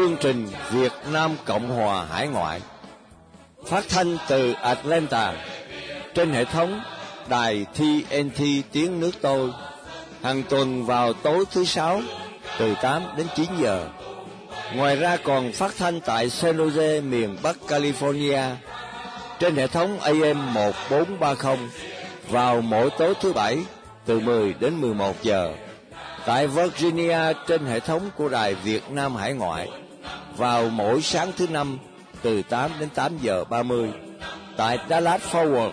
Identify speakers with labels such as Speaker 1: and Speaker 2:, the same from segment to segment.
Speaker 1: chương trình Việt Nam Cộng Hòa Hải Ngoại phát thanh từ Atlanta trên hệ thống đài TNT tiếng nước tôi hàng tuần vào tối thứ sáu từ 8 đến 9 giờ. Ngoài ra còn phát thanh tại San Jose, miền Bắc California trên hệ thống AM 1430 vào mỗi tối thứ bảy từ 10 đến 11 giờ. Tại Virginia trên hệ thống của Đài Việt Nam Hải Ngoại vào mỗi sáng thứ năm, từ 8 đến 8 giờ 30. Tại Dallas Forward,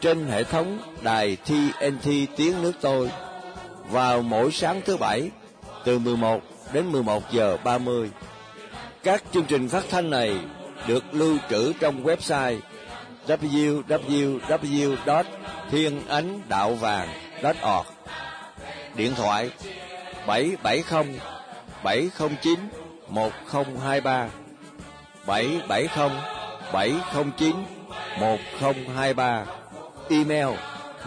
Speaker 1: trên hệ thống đài TNT tiếng nước tôi vào mỗi sáng thứ bảy, từ 11 đến 11 giờ 30. Các chương trình phát thanh này được lưu trữ trong website www.thienanhdaovang.org Điện thoại 770 709 1023 770 709 1023 Email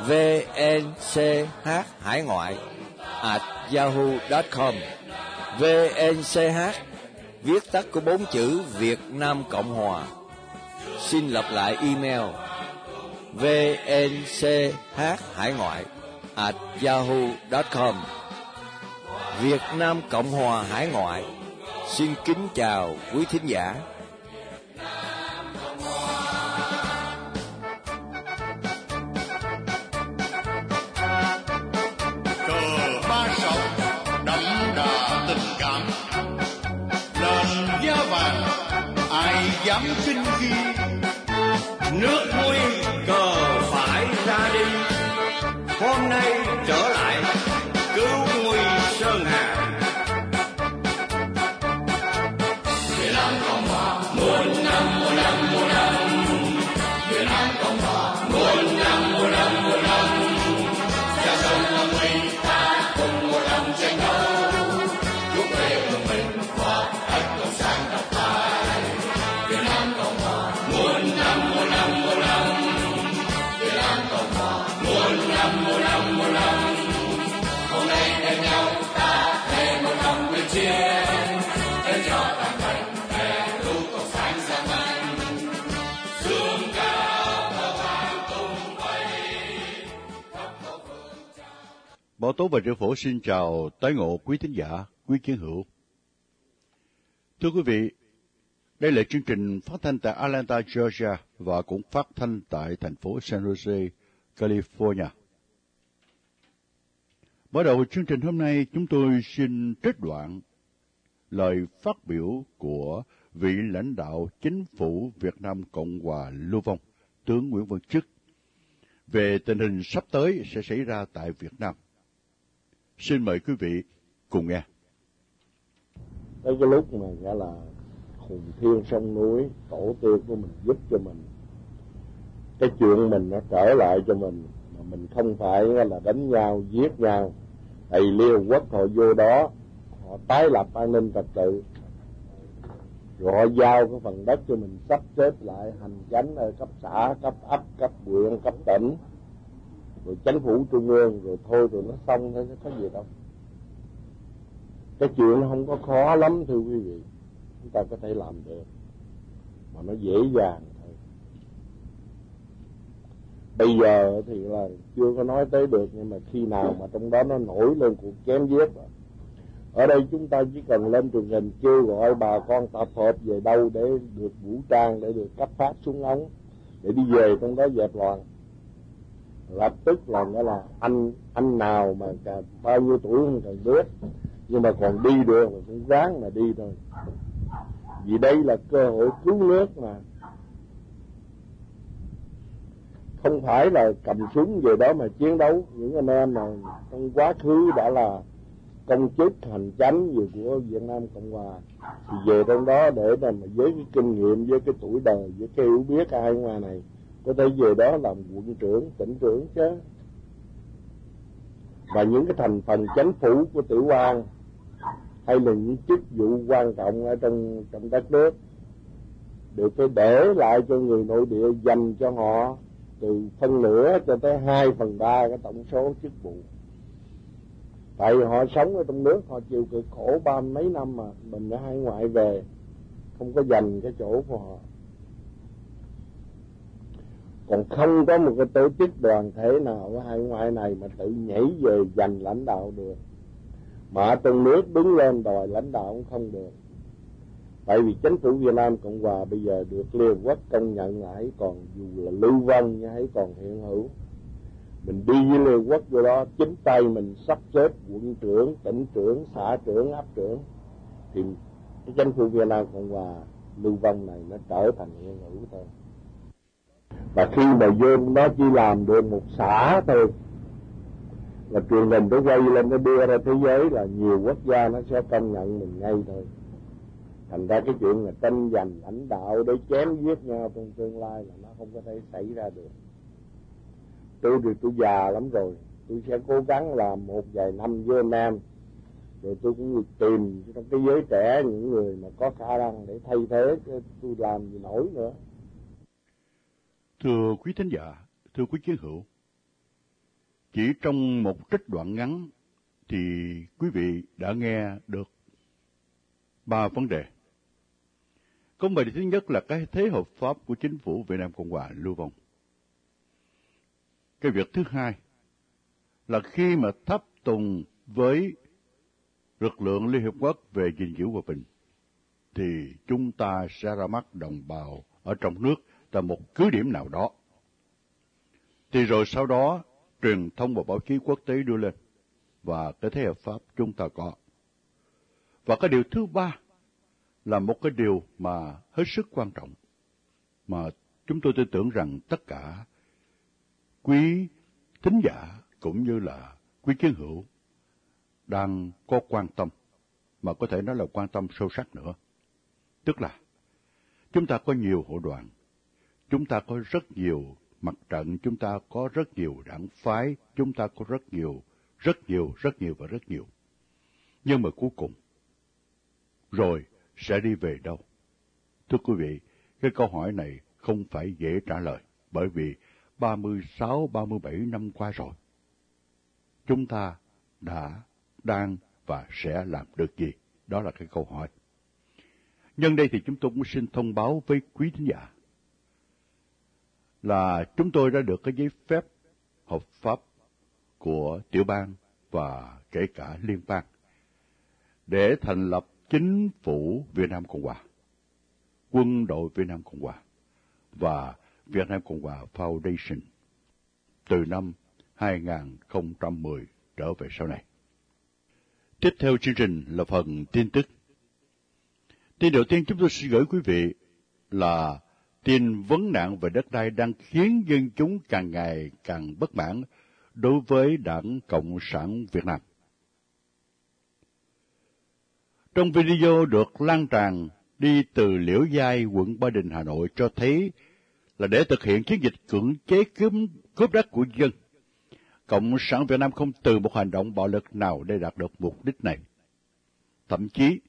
Speaker 1: vnch hải ngoại at yahoo.com vnch viết tắt của bốn chữ Việt Nam Cộng Hòa. Xin lặp lại email vnch hải ngoại at yahoo.com Việt Nam Cộng Hòa Hải Ngoại xin kính chào quý thính giả.
Speaker 2: cờ ba sọc đậm đà tình cảm lên giá vàng, ai dám chinh khi
Speaker 3: nước
Speaker 4: Tố và Triệu Phổ xin chào tái ngộ quý thính giả, quý kiến hữu. Thưa quý vị, đây là chương trình phát thanh tại Atlanta, Georgia và cũng phát thanh tại thành phố San Jose, California. Mở đầu chương trình hôm nay, chúng tôi xin trích đoạn lời phát biểu của vị lãnh đạo chính phủ Việt Nam Cộng hòa Lưu Vong, tướng Nguyễn Văn Chức, về tình hình sắp tới sẽ xảy ra tại Việt Nam. Xin mời quý vị cùng nghe.
Speaker 5: tới cái lúc mà gọi là hùng thiên sông núi, tổ tiên của mình giúp cho mình. Cái chuyện mình nó trở lại cho mình, mà mình không phải là đánh nhau, giết nhau. Thầy liên quốc họ vô đó, họ tái lập an ninh trật tự. Rồi họ giao cái phần đất cho mình sắp xếp lại, hành chánh ở cấp xã, cấp ấp, cấp huyện, cấp tỉnh rồi chính phủ trung ương, rồi thôi rồi nó xong thôi nó có gì đâu. Cái chuyện nó không có khó lắm, thưa quý vị. Chúng ta có thể làm được. Mà nó dễ dàng thôi. Bây giờ thì là chưa có nói tới được, nhưng mà khi nào mà trong đó nó nổi lên cuộc chém giết rồi. Ở đây chúng ta chỉ cần lên truyền hình kêu gọi bà con tập hợp về đâu để được vũ trang, để được cấp phát súng ống, để đi về trong đó dẹp loạn lập tức là nghĩa là anh anh nào mà cả bao nhiêu tuổi không cần biết, nhưng mà còn đi được thì cũng ráng mà đi thôi. Vì đây là cơ hội cứu nước mà. Không phải là cầm súng về đó mà chiến đấu. Những anh em mà trong quá khứ đã là công chức, hành chánh gì của Việt Nam Cộng Hòa, thì về trong đó để mà với cái kinh nghiệm, với cái tuổi đời, với cái hiểu biết ai ngoài này có thể về đó làm quận trưởng, tỉnh trưởng chứ. Và những cái thành phần chánh phủ của tiểu quan hay là những chức vụ quan trọng ở trong trong đất nước đều phải để lại cho người nội địa dành cho họ từ phân nửa cho tới hai phần ba cái tổng số chức vụ. Tại vì họ sống ở trong nước, họ chịu cực khổ ba mấy năm mà mình đã hải ngoại về, không có dành cái chỗ của họ còn không có một cái tổ chức đoàn thể nào ở hải ngoại này mà tự nhảy về giành lãnh đạo được. Mà ở trong nước đứng lên đòi lãnh đạo cũng không được. Tại vì chính phủ Việt Nam Cộng Hòa bây giờ được Liên Quốc công nhận lại còn dù là lưu vong nhưng ấy còn hiện hữu. Mình đi với Liên Quốc vô đó, chính tay mình sắp xếp quận trưởng, tỉnh trưởng, xã trưởng áp trưởng. Thì cái chính phủ Việt Nam Cộng Hòa lưu vong này nó trở thành hiện hữu thôi và khi mà vô nó chỉ làm được một xã thôi, là truyền hình nó quay lên nó đưa ra thế giới là nhiều quốc gia nó sẽ công nhận mình ngay thôi. Thành ra cái chuyện là tranh giành lãnh đạo để chém giết nhau trong tương lai là nó không có thể xảy ra được. Tôi thì tôi già lắm rồi, tôi sẽ cố gắng làm một vài năm với anh em rồi tôi cũng tìm trong cái giới trẻ những người mà có khả năng để thay thế tôi làm gì nổi nữa
Speaker 4: thưa quý thính giả thưa quý chiến hữu chỉ trong một trích đoạn ngắn thì quý vị đã nghe được ba vấn đề Công bài thứ nhất là cái thế hợp pháp của chính phủ Việt Nam Cộng hòa lưu vong. Cái việc thứ hai là khi mà tháp tùng với lực lượng Liên Hiệp Quốc về gìn giữ hòa bình, thì chúng ta sẽ ra mắt đồng bào ở trong nước tại một cứ điểm nào đó. Thì rồi sau đó, truyền thông và báo chí quốc tế đưa lên, và cái thế hợp pháp chúng ta có. Và cái điều thứ ba là một cái điều mà hết sức quan trọng, mà chúng tôi tin tưởng rằng tất cả quý thính giả cũng như là quý chiến hữu đang có quan tâm, mà có thể nói là quan tâm sâu sắc nữa. Tức là chúng ta có nhiều hội đoàn, chúng ta có rất nhiều mặt trận, chúng ta có rất nhiều đảng phái, chúng ta có rất nhiều, rất nhiều, rất nhiều và rất nhiều. Nhưng mà cuối cùng, rồi sẽ đi về đâu? Thưa quý vị, cái câu hỏi này không phải dễ trả lời, bởi vì 36, 37 năm qua rồi, chúng ta đã, đang và sẽ làm được gì? Đó là cái câu hỏi. Nhân đây thì chúng tôi cũng xin thông báo với quý thính giả là chúng tôi đã được cái giấy phép hợp pháp của tiểu bang và kể cả liên bang để thành lập chính phủ Việt Nam Cộng Hòa, quân đội Việt Nam Cộng Hòa và Việt Nam Cộng Hòa Foundation từ năm 2010 trở về sau này. Tiếp theo chương trình là phần tin tức. Tin đầu tiên chúng tôi xin gửi quý vị là tin vấn nạn về đất đai đang khiến dân chúng càng ngày càng bất mãn đối với Đảng Cộng sản Việt Nam. Trong video được lan tràn đi từ Liễu Giai, quận Ba Đình, Hà Nội cho thấy là để thực hiện chiến dịch cưỡng chế cướp, cướp đất của dân. Cộng sản Việt Nam không từ một hành động bạo lực nào để đạt được mục đích này. Thậm chí,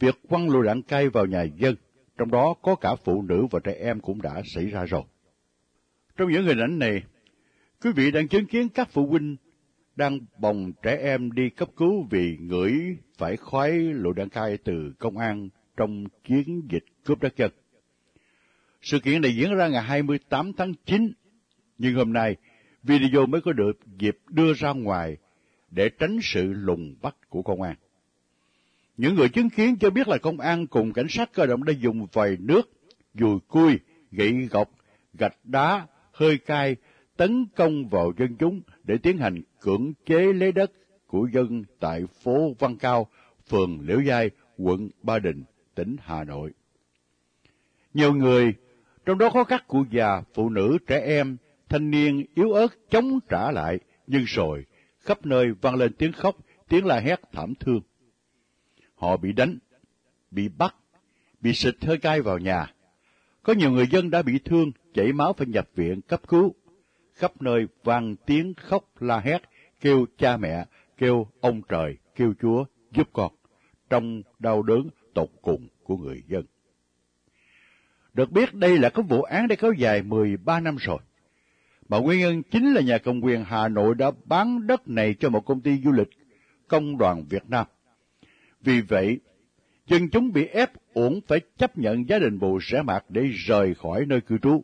Speaker 4: việc quăng lùi đạn cay vào nhà dân, trong đó có cả phụ nữ và trẻ em cũng đã xảy ra rồi. Trong những hình ảnh này, quý vị đang chứng kiến các phụ huynh đang bồng trẻ em đi cấp cứu vì ngửi phải khói lộ đạn cay từ công an trong chiến dịch cướp đất dân. Sự kiện này diễn ra ngày 28 tháng 9, nhưng hôm nay video mới có được dịp đưa ra ngoài để tránh sự lùng bắt của công an. Những người chứng kiến cho biết là công an cùng cảnh sát cơ động đã dùng vòi nước, dùi cui, gậy gọc, gạch đá, hơi cay tấn công vào dân chúng để tiến hành cưỡng chế lấy đất của dân tại phố Văn Cao, phường Liễu Giai, quận Ba Đình, tỉnh Hà Nội. Nhiều người, trong đó có các cụ già, phụ nữ, trẻ em, thanh niên yếu ớt chống trả lại, nhưng rồi khắp nơi vang lên tiếng khóc, tiếng la hét thảm thương. Họ bị đánh, bị bắt, bị xịt hơi cay vào nhà. Có nhiều người dân đã bị thương, chảy máu phải nhập viện cấp cứu khắp nơi vang tiếng khóc la hét, kêu cha mẹ, kêu ông trời, kêu Chúa giúp con, trong đau đớn tột cùng của người dân. Được biết đây là cái vụ án đã kéo dài 13 năm rồi, mà nguyên nhân chính là nhà cầm quyền Hà Nội đã bán đất này cho một công ty du lịch Công đoàn Việt Nam. Vì vậy, dân chúng bị ép uổng phải chấp nhận gia đình bù rẻ mạt để rời khỏi nơi cư trú.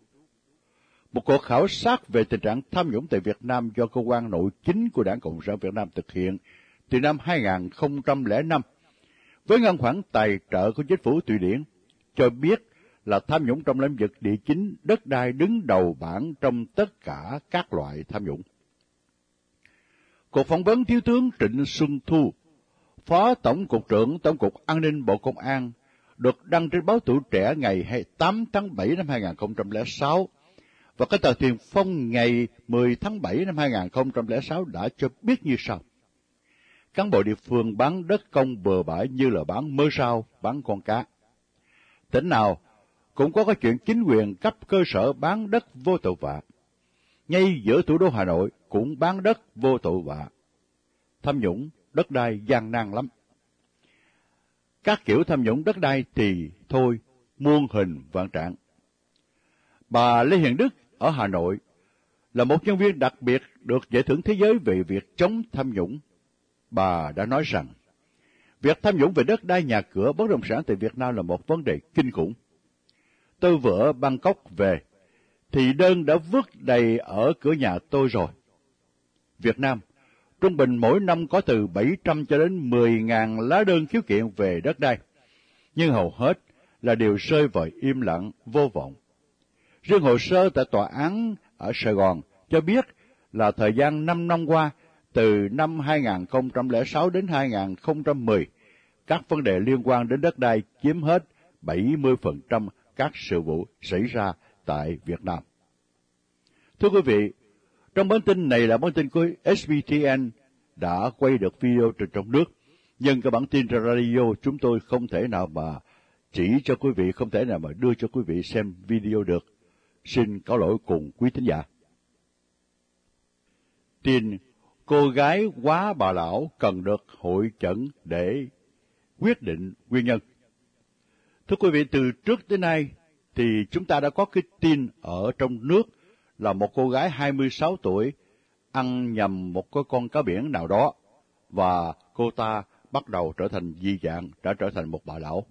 Speaker 4: Một cuộc khảo sát về tình trạng tham nhũng tại Việt Nam do cơ quan nội chính của Đảng Cộng sản Việt Nam thực hiện từ năm 2005 với ngân khoản tài trợ của chính phủ Thụy Điển cho biết là tham nhũng trong lĩnh vực địa chính đất đai đứng đầu bảng trong tất cả các loại tham nhũng. Cuộc phỏng vấn Thiếu tướng Trịnh Xuân Thu, Phó Tổng cục trưởng Tổng cục An ninh Bộ Công an, được đăng trên báo Tuổi Trẻ ngày 28 tháng 7 năm 2006 và cái tờ Tiền Phong ngày 10 tháng 7 năm 2006 đã cho biết như sau. Cán bộ địa phương bán đất công bừa bãi như là bán mơ sao, bán con cá. Tỉnh nào cũng có cái chuyện chính quyền cấp cơ sở bán đất vô tội vạ. Ngay giữa thủ đô Hà Nội cũng bán đất vô tội vạ. Tham nhũng, đất đai gian nan lắm. Các kiểu tham nhũng đất đai thì thôi, muôn hình vạn trạng. Bà Lê Hiền Đức ở Hà Nội là một nhân viên đặc biệt được giải thưởng thế giới về việc chống tham nhũng. Bà đã nói rằng, việc tham nhũng về đất đai nhà cửa bất động sản tại Việt Nam là một vấn đề kinh khủng. Tôi vừa Bangkok về, thì đơn đã vứt đầy ở cửa nhà tôi rồi. Việt Nam, trung bình mỗi năm có từ 700 cho đến 10.000 lá đơn khiếu kiện về đất đai, nhưng hầu hết là đều rơi vào im lặng, vô vọng. Riêng hồ sơ tại tòa án ở Sài Gòn cho biết là thời gian 5 năm qua, từ năm 2006 đến 2010, các vấn đề liên quan đến đất đai chiếm hết 70% các sự vụ xảy ra tại Việt Nam. Thưa quý vị, trong bản tin này là bản tin của SBTN đã quay được video từ trong nước, nhưng cái bản tin trên radio chúng tôi không thể nào mà chỉ cho quý vị, không thể nào mà đưa cho quý vị xem video được. Xin cáo lỗi cùng quý thính giả. Tin cô gái quá bà lão cần được hội chẩn để quyết định nguyên nhân. Thưa quý vị, từ trước tới nay thì chúng ta đã có cái tin ở trong nước là một cô gái 26 tuổi ăn nhầm một cái con cá biển nào đó và cô ta bắt đầu trở thành di dạng, đã trở thành một bà lão.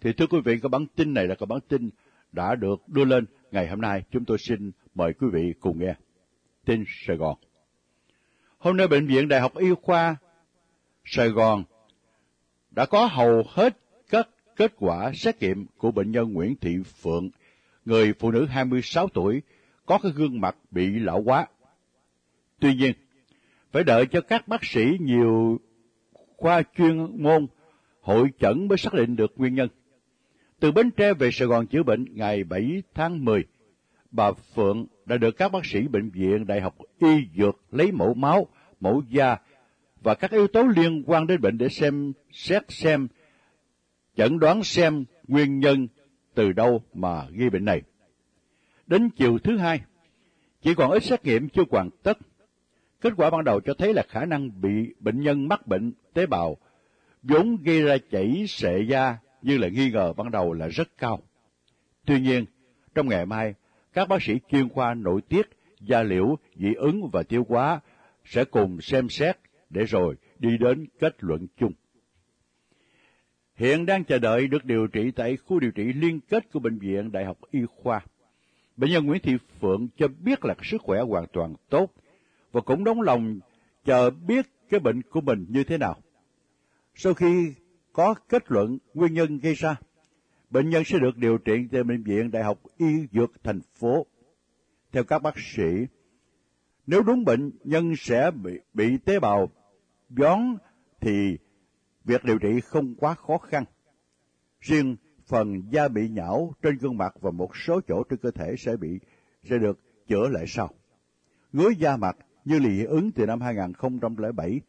Speaker 4: Thì thưa quý vị, cái bản tin này là cái bản tin đã được đưa lên ngày hôm nay. Chúng tôi xin mời quý vị cùng nghe. Tin Sài Gòn. Hôm nay Bệnh viện Đại học Y khoa Sài Gòn đã có hầu hết các kết quả xét nghiệm của bệnh nhân Nguyễn Thị Phượng, người phụ nữ 26 tuổi, có cái gương mặt bị lão hóa. Tuy nhiên, phải đợi cho các bác sĩ nhiều khoa chuyên môn hội chẩn mới xác định được nguyên nhân. Từ Bến Tre về Sài Gòn chữa bệnh ngày 7 tháng 10, bà Phượng đã được các bác sĩ bệnh viện Đại học Y Dược lấy mẫu máu, mẫu da và các yếu tố liên quan đến bệnh để xem xét xem chẩn đoán xem nguyên nhân từ đâu mà ghi bệnh này. Đến chiều thứ hai, chỉ còn ít xét nghiệm chưa hoàn tất. Kết quả ban đầu cho thấy là khả năng bị bệnh nhân mắc bệnh tế bào vốn gây ra chảy sệ da như là nghi ngờ ban đầu là rất cao. Tuy nhiên, trong ngày mai, các bác sĩ chuyên khoa nội tiết, da liễu, dị ứng và tiêu hóa sẽ cùng xem xét để rồi đi đến kết luận chung. Hiện đang chờ đợi được điều trị tại khu điều trị liên kết của Bệnh viện Đại học Y khoa. Bệnh nhân Nguyễn Thị Phượng cho biết là sức khỏe hoàn toàn tốt và cũng đóng lòng chờ biết cái bệnh của mình như thế nào. Sau khi có kết luận nguyên nhân gây ra, bệnh nhân sẽ được điều trị tại Bệnh viện Đại học Y Dược thành phố. Theo các bác sĩ, nếu đúng bệnh nhân sẽ bị, bị tế bào gión thì việc điều trị không quá khó khăn. Riêng phần da bị nhão trên gương mặt và một số chỗ trên cơ thể sẽ bị sẽ được chữa lại sau. Ngứa da mặt như lì ứng từ năm 2007.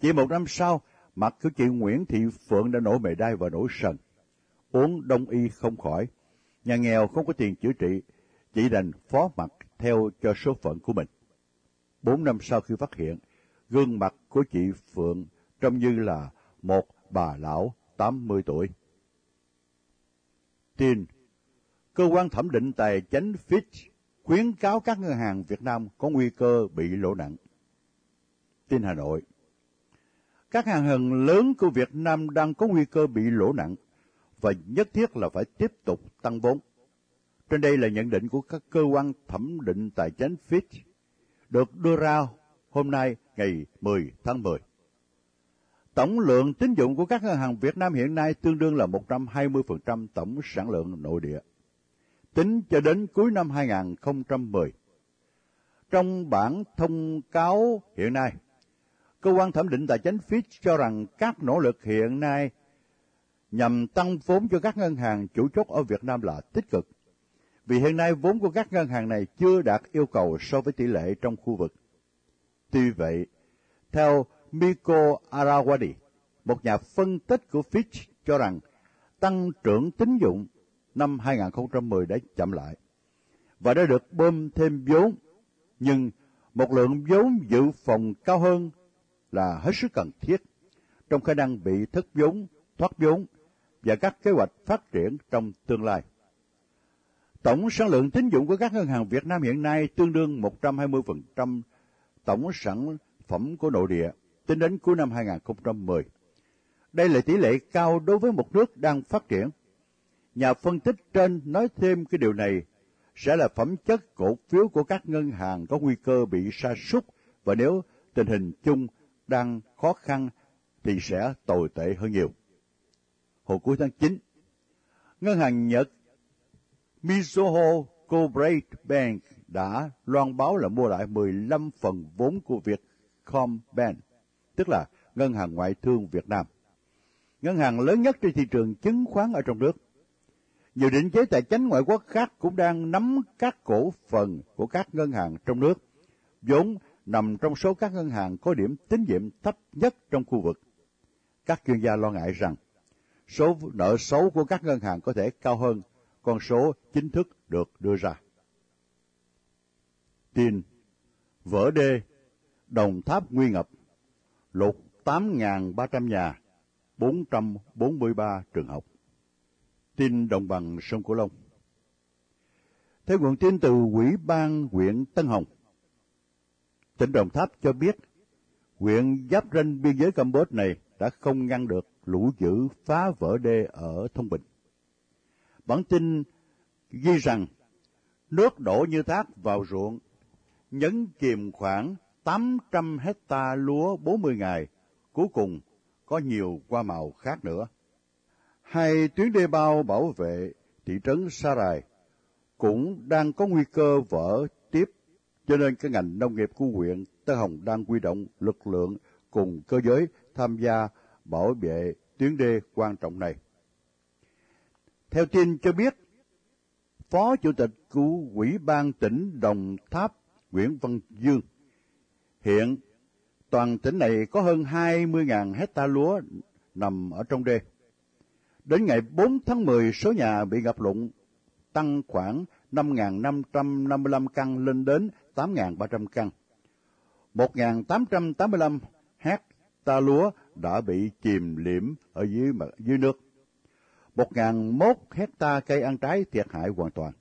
Speaker 4: Chỉ một năm sau, mặt của chị Nguyễn Thị Phượng đã nổi mề đai và nổi sần. Uống đông y không khỏi. Nhà nghèo không có tiền chữa trị, chỉ đành phó mặt theo cho số phận của mình. Bốn năm sau khi phát hiện, gương mặt của chị Phượng trông như là một bà lão 80 tuổi. Tin Cơ quan thẩm định tài chính Fitch khuyến cáo các ngân hàng Việt Nam có nguy cơ bị lỗ nặng. Tin Hà Nội các hàng hàng lớn của Việt Nam đang có nguy cơ bị lỗ nặng và nhất thiết là phải tiếp tục tăng vốn. Trên đây là nhận định của các cơ quan thẩm định tài chính Fitch được đưa ra hôm nay, ngày 10 tháng 10. Tổng lượng tín dụng của các ngân hàng Việt Nam hiện nay tương đương là 120% tổng sản lượng nội địa. Tính cho đến cuối năm 2010. Trong bản thông cáo hiện nay, cơ quan thẩm định tài chính Fitch cho rằng các nỗ lực hiện nay nhằm tăng vốn cho các ngân hàng chủ chốt ở Việt Nam là tích cực. Vì hiện nay vốn của các ngân hàng này chưa đạt yêu cầu so với tỷ lệ trong khu vực. Tuy vậy, theo Miko Arawadi, một nhà phân tích của Fitch cho rằng tăng trưởng tín dụng năm 2010 đã chậm lại và đã được bơm thêm vốn, nhưng một lượng vốn dự phòng cao hơn là hết sức cần thiết trong khả năng bị thất vốn, thoát vốn và các kế hoạch phát triển trong tương lai. Tổng sản lượng tín dụng của các ngân hàng Việt Nam hiện nay tương đương 120% tổng sản phẩm của nội địa tính đến cuối năm 2010. Đây là tỷ lệ cao đối với một nước đang phát triển. Nhà phân tích trên nói thêm cái điều này sẽ là phẩm chất cổ phiếu của các ngân hàng có nguy cơ bị sa sút và nếu tình hình chung đang khó khăn thì sẽ tồi tệ hơn nhiều. Hồi cuối tháng 9, ngân hàng Nhật Mizuho Corporate Bank đã loan báo là mua lại 15 phần vốn của Vietcombank, tức là ngân hàng ngoại thương Việt Nam. Ngân hàng lớn nhất trên thị trường chứng khoán ở trong nước. Nhiều định chế tài chính ngoại quốc khác cũng đang nắm các cổ phần của các ngân hàng trong nước, vốn nằm trong số các ngân hàng có điểm tín nhiệm thấp nhất trong khu vực. Các chuyên gia lo ngại rằng số nợ xấu của các ngân hàng có thể cao hơn con số chính thức được đưa ra. Tin Vỡ đê, Đồng Tháp nguy ngập, lột 8.300 nhà, 443 trường học. Tin đồng bằng sông Cửu Long Theo nguồn tin từ Quỹ ban huyện Tân Hồng, tỉnh Đồng Tháp cho biết huyện giáp ranh biên giới Campuchia này đã không ngăn được lũ dữ phá vỡ đê ở Thông Bình. Bản tin ghi rằng nước đổ như thác vào ruộng, nhấn chìm khoảng 800 hecta lúa 40 ngày, cuối cùng có nhiều hoa màu khác nữa. Hai tuyến đê bao bảo vệ thị trấn Sarai cũng đang có nguy cơ vỡ tiếp, cho nên cái ngành nông nghiệp của huyện Tân Hồng đang quy động lực lượng cùng cơ giới tham gia bảo vệ tuyến đê quan trọng này. Theo tin cho biết, Phó Chủ tịch của Ủy ban tỉnh Đồng Tháp Nguyễn Văn Dương hiện toàn tỉnh này có hơn 20.000 hecta lúa nằm ở trong đê. Đến ngày 4 tháng 10, số nhà bị ngập lụt tăng khoảng 5.555 căn lên đến 8.300 căn. 1.885 hecta lúa đã bị chìm liễm ở dưới, dưới nước. 1.001 hecta cây ăn trái thiệt hại hoàn toàn.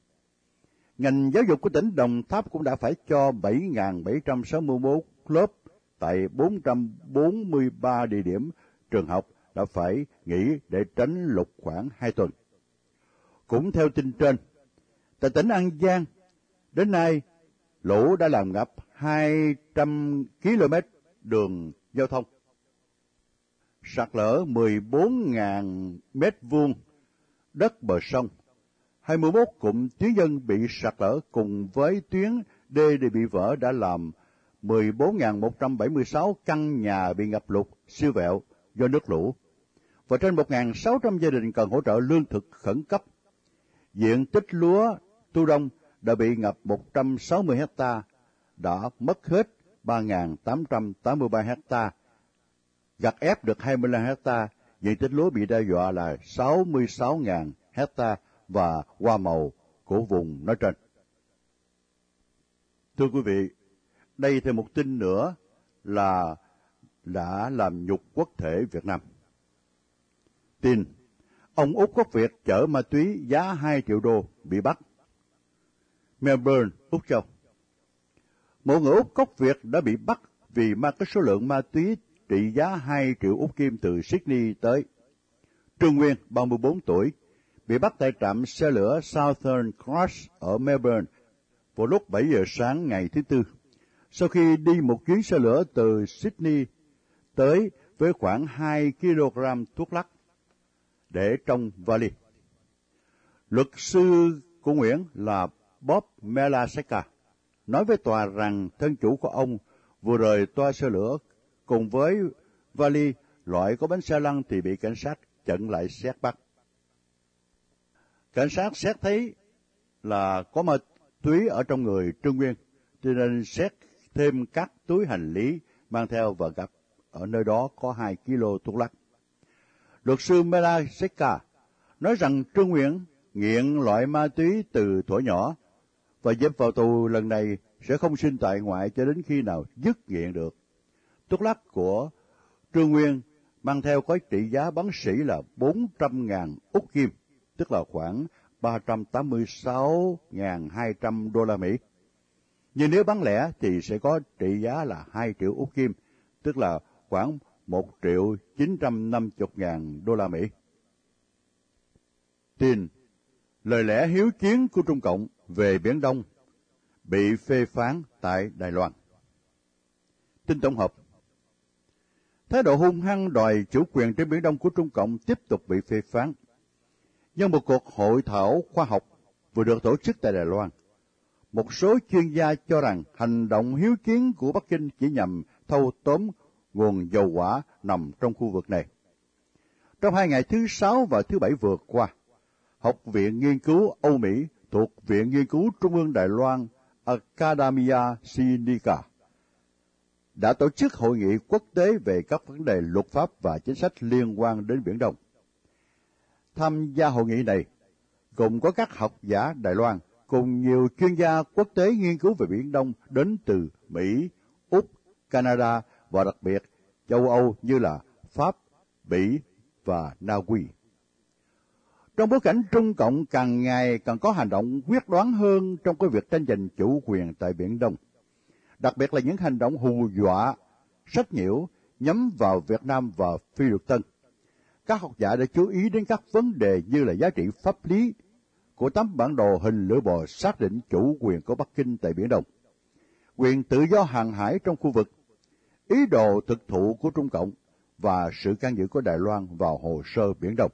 Speaker 4: Ngành giáo dục của tỉnh Đồng Tháp cũng đã phải cho 7.761 lớp tại 443 địa điểm trường học đã phải nghỉ để tránh lụt khoảng 2 tuần. Cũng theo tin trên, tại tỉnh An Giang, đến nay lũ đã làm ngập 200 km đường giao thông. Sạt lở 14.000 mét vuông đất bờ sông. 21 cụm tuyến dân bị sạt lở cùng với tuyến đê bị vỡ đã làm 14.176 căn nhà bị ngập lụt, siêu vẹo do nước lũ. Và trên 1.600 gia đình cần hỗ trợ lương thực khẩn cấp. Diện tích lúa tu đông đã bị ngập 160 hecta, đã mất hết 3.883 hecta, gặt ép được 25 hecta, diện tích lúa bị đe dọa là 66.000 hecta và hoa màu của vùng nói trên. Thưa quý vị, đây thêm một tin nữa là đã làm nhục quốc thể Việt Nam. Tin, ông Úc Quốc Việt chở ma túy giá 2 triệu đô bị bắt. Melbourne, Úc Châu. Một người Úc cốc Việt đã bị bắt vì mang cái số lượng ma túy trị giá 2 triệu Úc Kim từ Sydney tới. Trương Nguyên, 34 tuổi, bị bắt tại trạm xe lửa Southern Cross ở Melbourne vào lúc 7 giờ sáng ngày thứ Tư. Sau khi đi một chuyến xe lửa từ Sydney tới với khoảng 2 kg thuốc lắc để trong vali. Luật sư của Nguyễn là Bob Melaseka nói với tòa rằng thân chủ của ông vừa rời toa xe lửa cùng với vali, loại có bánh xe lăn thì bị cảnh sát chặn lại xét bắt. Cảnh sát xét thấy là có ma túy ở trong người Trương Nguyên, cho nên xét thêm các túi hành lý mang theo và gặp ở nơi đó có 2 kg thuốc lắc. Luật sư Mela Seka nói rằng Trương Nguyễn nghiện loại ma túy từ thuở nhỏ và dám vào tù lần này sẽ không xin tại ngoại cho đến khi nào dứt nghiện được. Thuốc lắc của Trương Nguyên mang theo có trị giá bắn sĩ là 400.000 Úc Kim, tức là khoảng 386.200 đô la Mỹ. Nhưng nếu bán lẻ thì sẽ có trị giá là 2 triệu Úc Kim, tức là khoảng 1 triệu 950 ngàn đô la Mỹ. Tin Lời lẽ hiếu chiến của Trung Cộng về Biển Đông bị phê phán tại Đài Loan. Tin tổng hợp Thái độ hung hăng đòi chủ quyền trên Biển Đông của Trung Cộng tiếp tục bị phê phán. Nhân một cuộc hội thảo khoa học vừa được tổ chức tại Đài Loan, một số chuyên gia cho rằng hành động hiếu chiến của Bắc Kinh chỉ nhằm thâu tóm nguồn dầu hỏa nằm trong khu vực này. Trong hai ngày thứ Sáu và thứ Bảy vừa qua, Học viện Nghiên cứu Âu Mỹ thuộc Viện Nghiên cứu Trung ương Đài Loan Academia Sinica đã tổ chức hội nghị quốc tế về các vấn đề luật pháp và chính sách liên quan đến Biển Đông. Tham gia hội nghị này, cùng có các học giả Đài Loan cùng nhiều chuyên gia quốc tế nghiên cứu về Biển Đông đến từ Mỹ, Úc, Canada và đặc biệt châu Âu như là Pháp, Bỉ và Na Uy. Trong bối cảnh Trung Cộng càng ngày càng có hành động quyết đoán hơn trong cái việc tranh giành chủ quyền tại Biển Đông, đặc biệt là những hành động hù dọa, sách nhiễu nhắm vào Việt Nam và Phi luật Tân. Các học giả đã chú ý đến các vấn đề như là giá trị pháp lý của tấm bản đồ hình lưỡi bò xác định chủ quyền của Bắc Kinh tại Biển Đông, quyền tự do hàng hải trong khu vực, ý đồ thực thụ của Trung Cộng và sự can dự của Đài Loan vào hồ sơ Biển Đông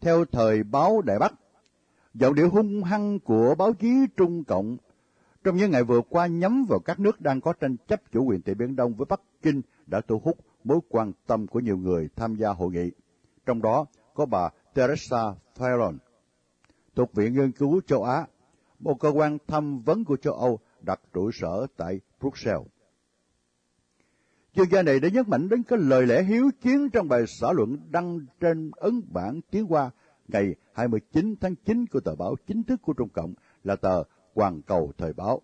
Speaker 4: theo thời báo Đại Bắc. Giọng điệu hung hăng của báo chí Trung Cộng trong những ngày vừa qua nhắm vào các nước đang có tranh chấp chủ quyền tại Biển Đông với Bắc Kinh đã thu hút mối quan tâm của nhiều người tham gia hội nghị. Trong đó có bà Teresa Fallon, thuộc Viện Nghiên cứu châu Á, một cơ quan tham vấn của châu Âu đặt trụ sở tại Bruxelles. Chuyên gia này đã nhấn mạnh đến cái lời lẽ hiếu chiến trong bài xã luận đăng trên ấn bản tiếng Hoa ngày 29 tháng 9 của tờ báo chính thức của Trung Cộng là tờ Hoàn Cầu Thời báo.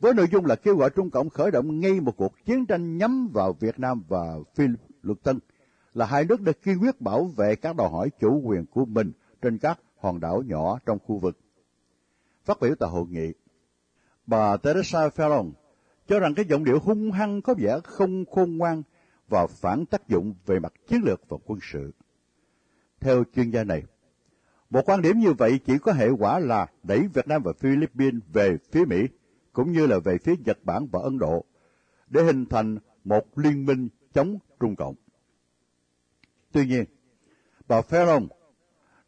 Speaker 4: Với nội dung là kêu gọi Trung Cộng khởi động ngay một cuộc chiến tranh nhắm vào Việt Nam và Philippines là hai nước đã kiên quyết bảo vệ các đòi hỏi chủ quyền của mình trên các hòn đảo nhỏ trong khu vực. Phát biểu tại hội nghị, bà Teresa Fallon cho rằng cái giọng điệu hung hăng có vẻ không khôn ngoan và phản tác dụng về mặt chiến lược và quân sự. Theo chuyên gia này, một quan điểm như vậy chỉ có hệ quả là đẩy Việt Nam và Philippines về phía Mỹ, cũng như là về phía Nhật Bản và Ấn Độ, để hình thành một liên minh chống Trung Cộng. Tuy nhiên, bà Fallon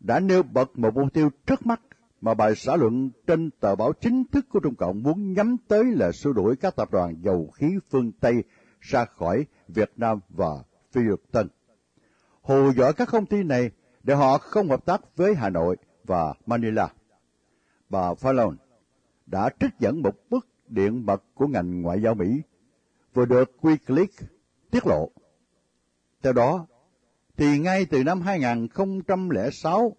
Speaker 4: đã nêu bật một mục tiêu trước mắt mà bài xã luận trên tờ báo chính thức của Trung Cộng muốn nhắm tới là xua đuổi các tập đoàn dầu khí phương Tây ra khỏi Việt Nam và Phi Luật Tân. Hù dọa các công ty này để họ không hợp tác với Hà Nội và Manila. Bà Fallon đã trích dẫn một bức điện mật của ngành ngoại giao Mỹ vừa được Wikileaks tiết lộ. Theo đó, thì ngay từ năm 2006,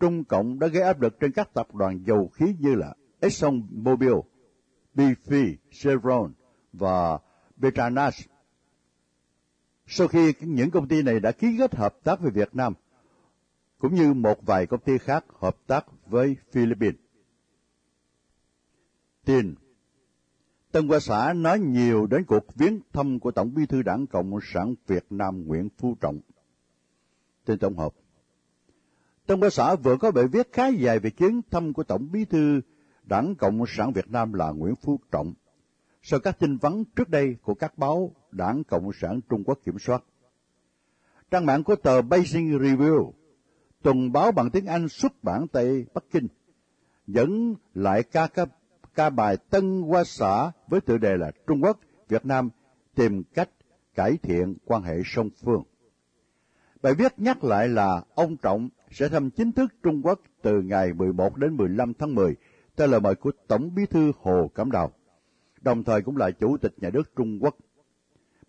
Speaker 4: Trung Cộng đã gây áp lực trên các tập đoàn dầu khí như là ExxonMobil, BP, Chevron và Petronas. Sau khi những công ty này đã ký kết hợp tác với Việt Nam, cũng như một vài công ty khác hợp tác với Philippines. Tin Tân Hoa Xã nói nhiều đến cuộc viếng thăm của Tổng bí thư Đảng Cộng sản Việt Nam Nguyễn Phú Trọng. Trên tổng hợp, Tân Hoa Xã vừa có bài viết khá dài về chuyến thăm của Tổng bí thư Đảng Cộng sản Việt Nam là Nguyễn Phú Trọng, sau các tin vắn trước đây của các báo Đảng Cộng sản Trung Quốc kiểm soát. Trang mạng của tờ Beijing Review, tuần báo bằng tiếng Anh xuất bản tại Bắc Kinh, dẫn lại ca cấp ca bài Tân Hoa Xã với tựa đề là Trung Quốc, Việt Nam tìm cách cải thiện quan hệ song phương. Bài viết nhắc lại là ông Trọng sẽ thăm chính thức Trung Quốc từ ngày 11 đến 15 tháng 10 theo lời mời của Tổng bí thư Hồ Cẩm Đào, đồng thời cũng là Chủ tịch Nhà nước Trung Quốc.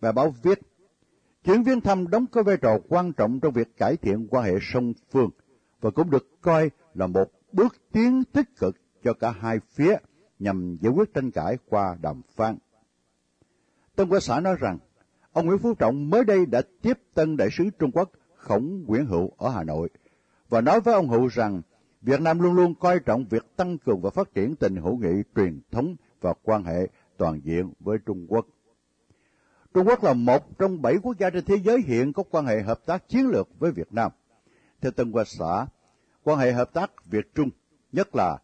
Speaker 4: Bài báo viết, chuyến viếng thăm đóng có vai trò quan trọng trong việc cải thiện quan hệ song phương và cũng được coi là một bước tiến tích cực cho cả hai phía nhằm giải quyết tranh cãi qua đàm phán. Tân Hoa Xã nói rằng, ông Nguyễn Phú Trọng mới đây đã tiếp tân đại sứ Trung Quốc Khổng Nguyễn Hữu ở Hà Nội và nói với ông Hữu rằng Việt Nam luôn luôn coi trọng việc tăng cường và phát triển tình hữu nghị truyền thống và quan hệ toàn diện với Trung Quốc. Trung Quốc là một trong bảy quốc gia trên thế giới hiện có quan hệ hợp tác chiến lược với Việt Nam. Theo Tân Hoa Xã, quan hệ hợp tác Việt-Trung, nhất là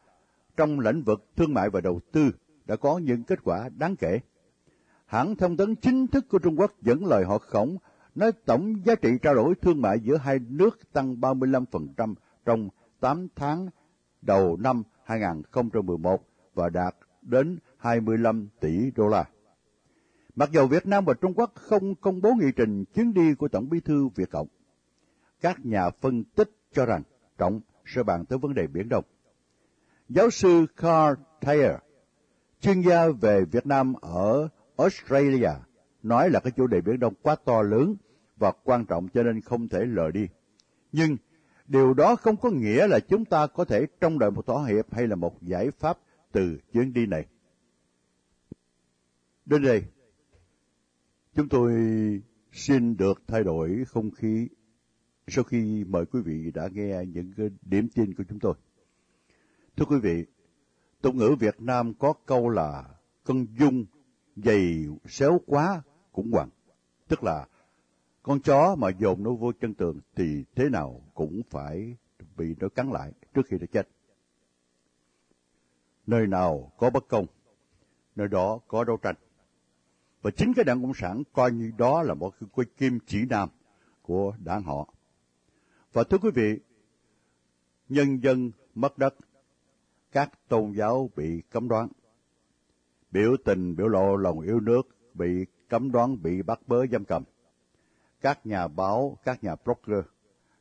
Speaker 4: trong lĩnh vực thương mại và đầu tư, đã có những kết quả đáng kể. Hãng thông tấn chính thức của Trung Quốc dẫn lời họ khổng nói tổng giá trị trao đổi thương mại giữa hai nước tăng 35% trong 8 tháng đầu năm 2011 và đạt đến 25 tỷ đô la. Mặc dù Việt Nam và Trung Quốc không công bố nghị trình chuyến đi của Tổng bí thư Việt Cộng, các nhà phân tích cho rằng Trọng sẽ bàn tới vấn đề Biển Đông. Giáo sư Carl Thayer, chuyên gia về Việt Nam ở Australia, nói là cái chủ đề Biển Đông quá to lớn và quan trọng cho nên không thể lờ đi. Nhưng điều đó không có nghĩa là chúng ta có thể trông đợi một thỏa hiệp hay là một giải pháp từ chuyến đi này. Đến đây, chúng tôi xin được thay đổi không khí sau khi mời quý vị đã nghe những cái điểm tin của chúng tôi. Thưa quý vị, tục ngữ Việt Nam có câu là cân dung dày xéo quá cũng quằn, tức là con chó mà dồn nó vô chân tường thì thế nào cũng phải bị nó cắn lại trước khi nó chết. Nơi nào có bất công, nơi đó có đấu tranh. Và chính cái đảng Cộng sản coi như đó là một cái kim chỉ nam của đảng họ. Và thưa quý vị, nhân dân mất đất, các tôn giáo bị cấm đoán, biểu tình biểu lộ lòng yêu nước bị cấm đoán bị bắt bớ giam cầm các nhà báo, các nhà blogger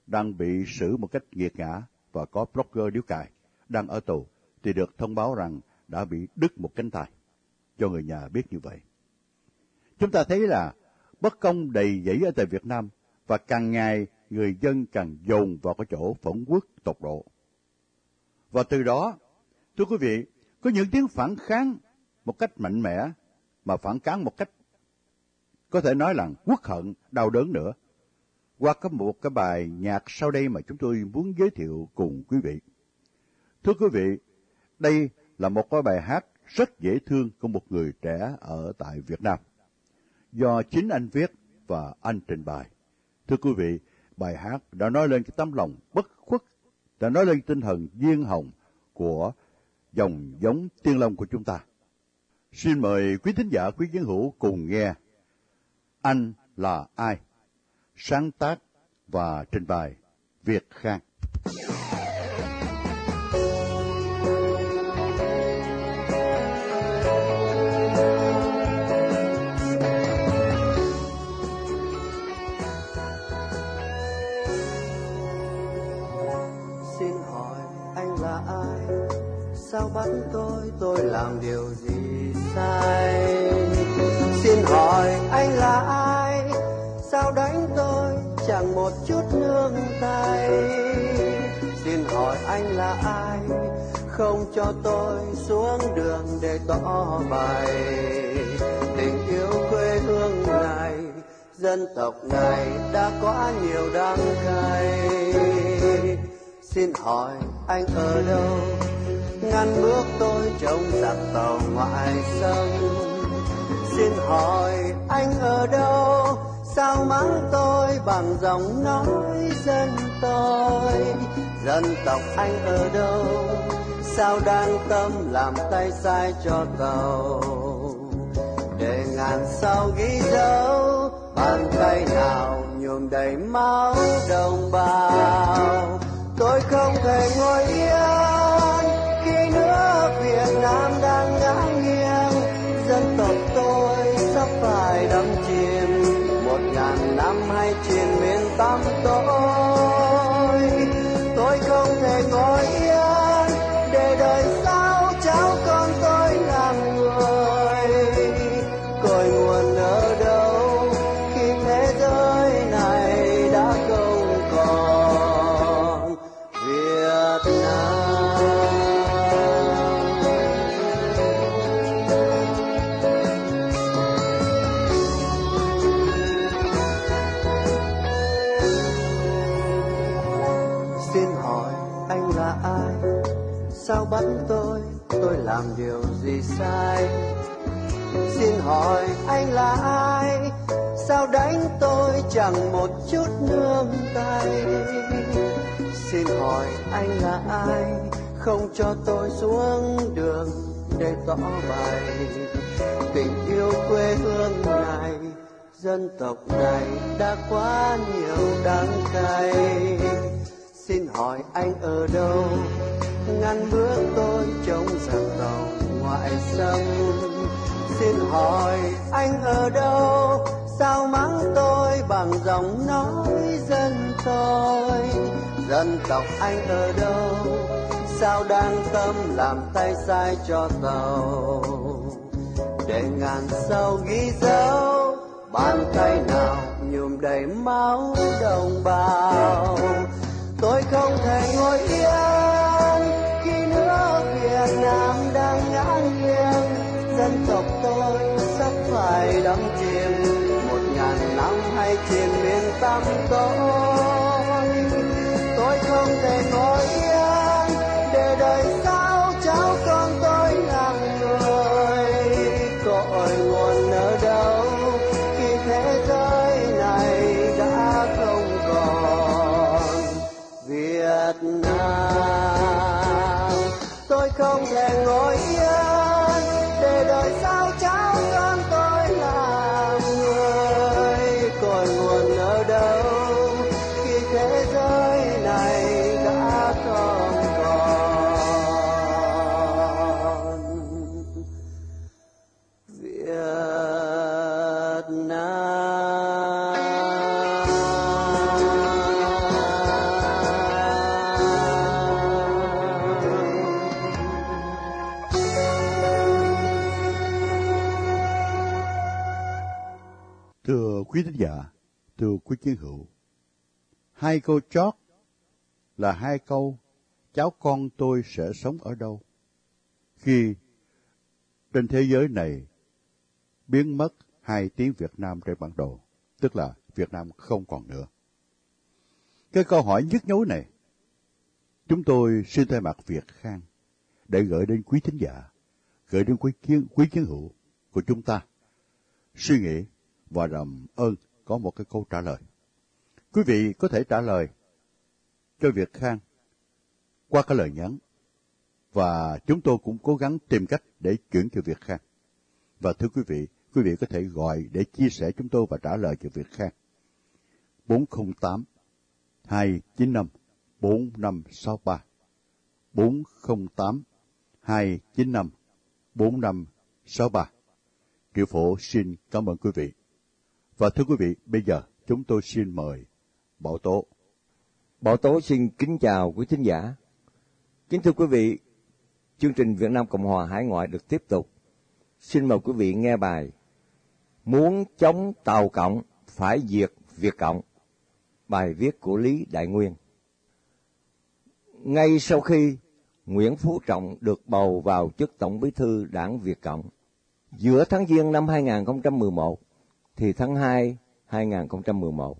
Speaker 4: đang bị xử một cách nghiệt ngã và có blogger điếu cài đang ở tù thì được thông báo rằng đã bị đứt một cánh tay. Cho người nhà biết như vậy. Chúng ta thấy là bất công đầy dẫy ở tại Việt Nam và càng ngày người dân càng dồn vào cái chỗ phẫn quốc tột độ. Và từ đó, thưa quý vị, có những tiếng phản kháng một cách mạnh mẽ mà phản kháng một cách có thể nói là quốc hận, đau đớn nữa. Qua có một cái bài nhạc sau đây mà chúng tôi muốn giới thiệu cùng quý vị. Thưa quý vị, đây là một cái bài hát rất dễ thương của một người trẻ ở tại Việt Nam. Do chính anh viết và anh trình bày. Thưa quý vị, bài hát đã nói lên cái tấm lòng bất khuất, đã nói lên tinh thần duyên hồng của dòng giống tiên long của chúng ta. Xin mời quý thính giả, quý kiến hữu cùng nghe anh là ai? Sáng tác và trình bày Việt Khang.
Speaker 6: Xin hỏi anh là ai? Sao bắt tôi, tôi làm điều gì sai? xin hỏi anh là ai? Sao đánh tôi chẳng một chút nương tay? Xin hỏi anh là ai? Không cho tôi xuống đường để tỏ bày tình yêu quê hương này dân tộc này đã quá nhiều đắng cay. Xin hỏi anh ở đâu? Ngăn bước tôi trong giặc tàu ngoại sông xin hỏi anh ở đâu? Sao mắng tôi bằng giọng nói dân tôi? Dân tộc anh ở đâu? Sao đang tâm làm tay sai cho tàu? Để ngàn sao ghi dấu, bàn tay nào nhuộm đầy máu đồng bào. Tôi không thể ngồi yên. Nam đang ngã nghiêng, dân tộc tôi sắp phải đắm chìm. Một ngàn năm hay chìm miền Tam tôi làm điều gì sai? Xin hỏi anh là ai? Sao đánh tôi chẳng một chút nương tay? Xin hỏi anh là ai? Không cho tôi xuống đường để tỏ bày tình yêu quê hương này. Dân tộc này đã quá nhiều đắng cay. Xin hỏi anh ở đâu? Ngăn bước tôi chống giặc tàu ngoại xâm. Xin hỏi anh ở đâu? Sao mắng tôi bằng giọng nói dân tôi? Dân tộc anh ở đâu? Sao đang tâm làm tay sai cho tàu? Để ngàn sâu ghi dấu, bàn tay nào nhuộm đầy máu đồng bào. Tôi không thể ngồi yên. Việt Nam đang ngã nghiêng. Dân tộc tôi sắp phải đắm chìm. Một ngàn năm hay chìm miền tăm tối
Speaker 4: quý thính giả, thưa quý chiến hữu, hai câu chót là hai câu cháu con tôi sẽ sống ở đâu khi trên thế giới này biến mất hai tiếng Việt Nam trên bản đồ, tức là Việt Nam không còn nữa. Cái câu hỏi nhức nhối này, chúng tôi xin thay mặt Việt Khang để gửi đến quý thính giả, gửi đến quý kiến, quý chiến hữu của chúng ta suy nghĩ và làm ơn có một cái câu trả lời. Quý vị có thể trả lời cho Việt Khang qua cái lời nhắn và chúng tôi cũng cố gắng tìm cách để chuyển cho Việt Khang. Và thưa quý vị, quý vị có thể gọi để chia sẻ chúng tôi và trả lời cho Việt Khang. 408 295 4563 408 295 4563 Triệu Phổ xin cảm ơn quý vị. Và thưa quý vị, bây giờ chúng tôi xin mời Bảo Tố.
Speaker 1: Bảo Tố xin kính chào quý thính giả. Kính thưa quý vị, chương trình Việt Nam Cộng Hòa Hải Ngoại được tiếp tục. Xin mời quý vị nghe bài Muốn chống Tàu Cộng phải diệt Việt Cộng. Bài viết của Lý Đại Nguyên. Ngay sau khi Nguyễn Phú Trọng được bầu vào chức Tổng bí thư đảng Việt Cộng, giữa tháng Giêng năm 2011 thì tháng 2 2011,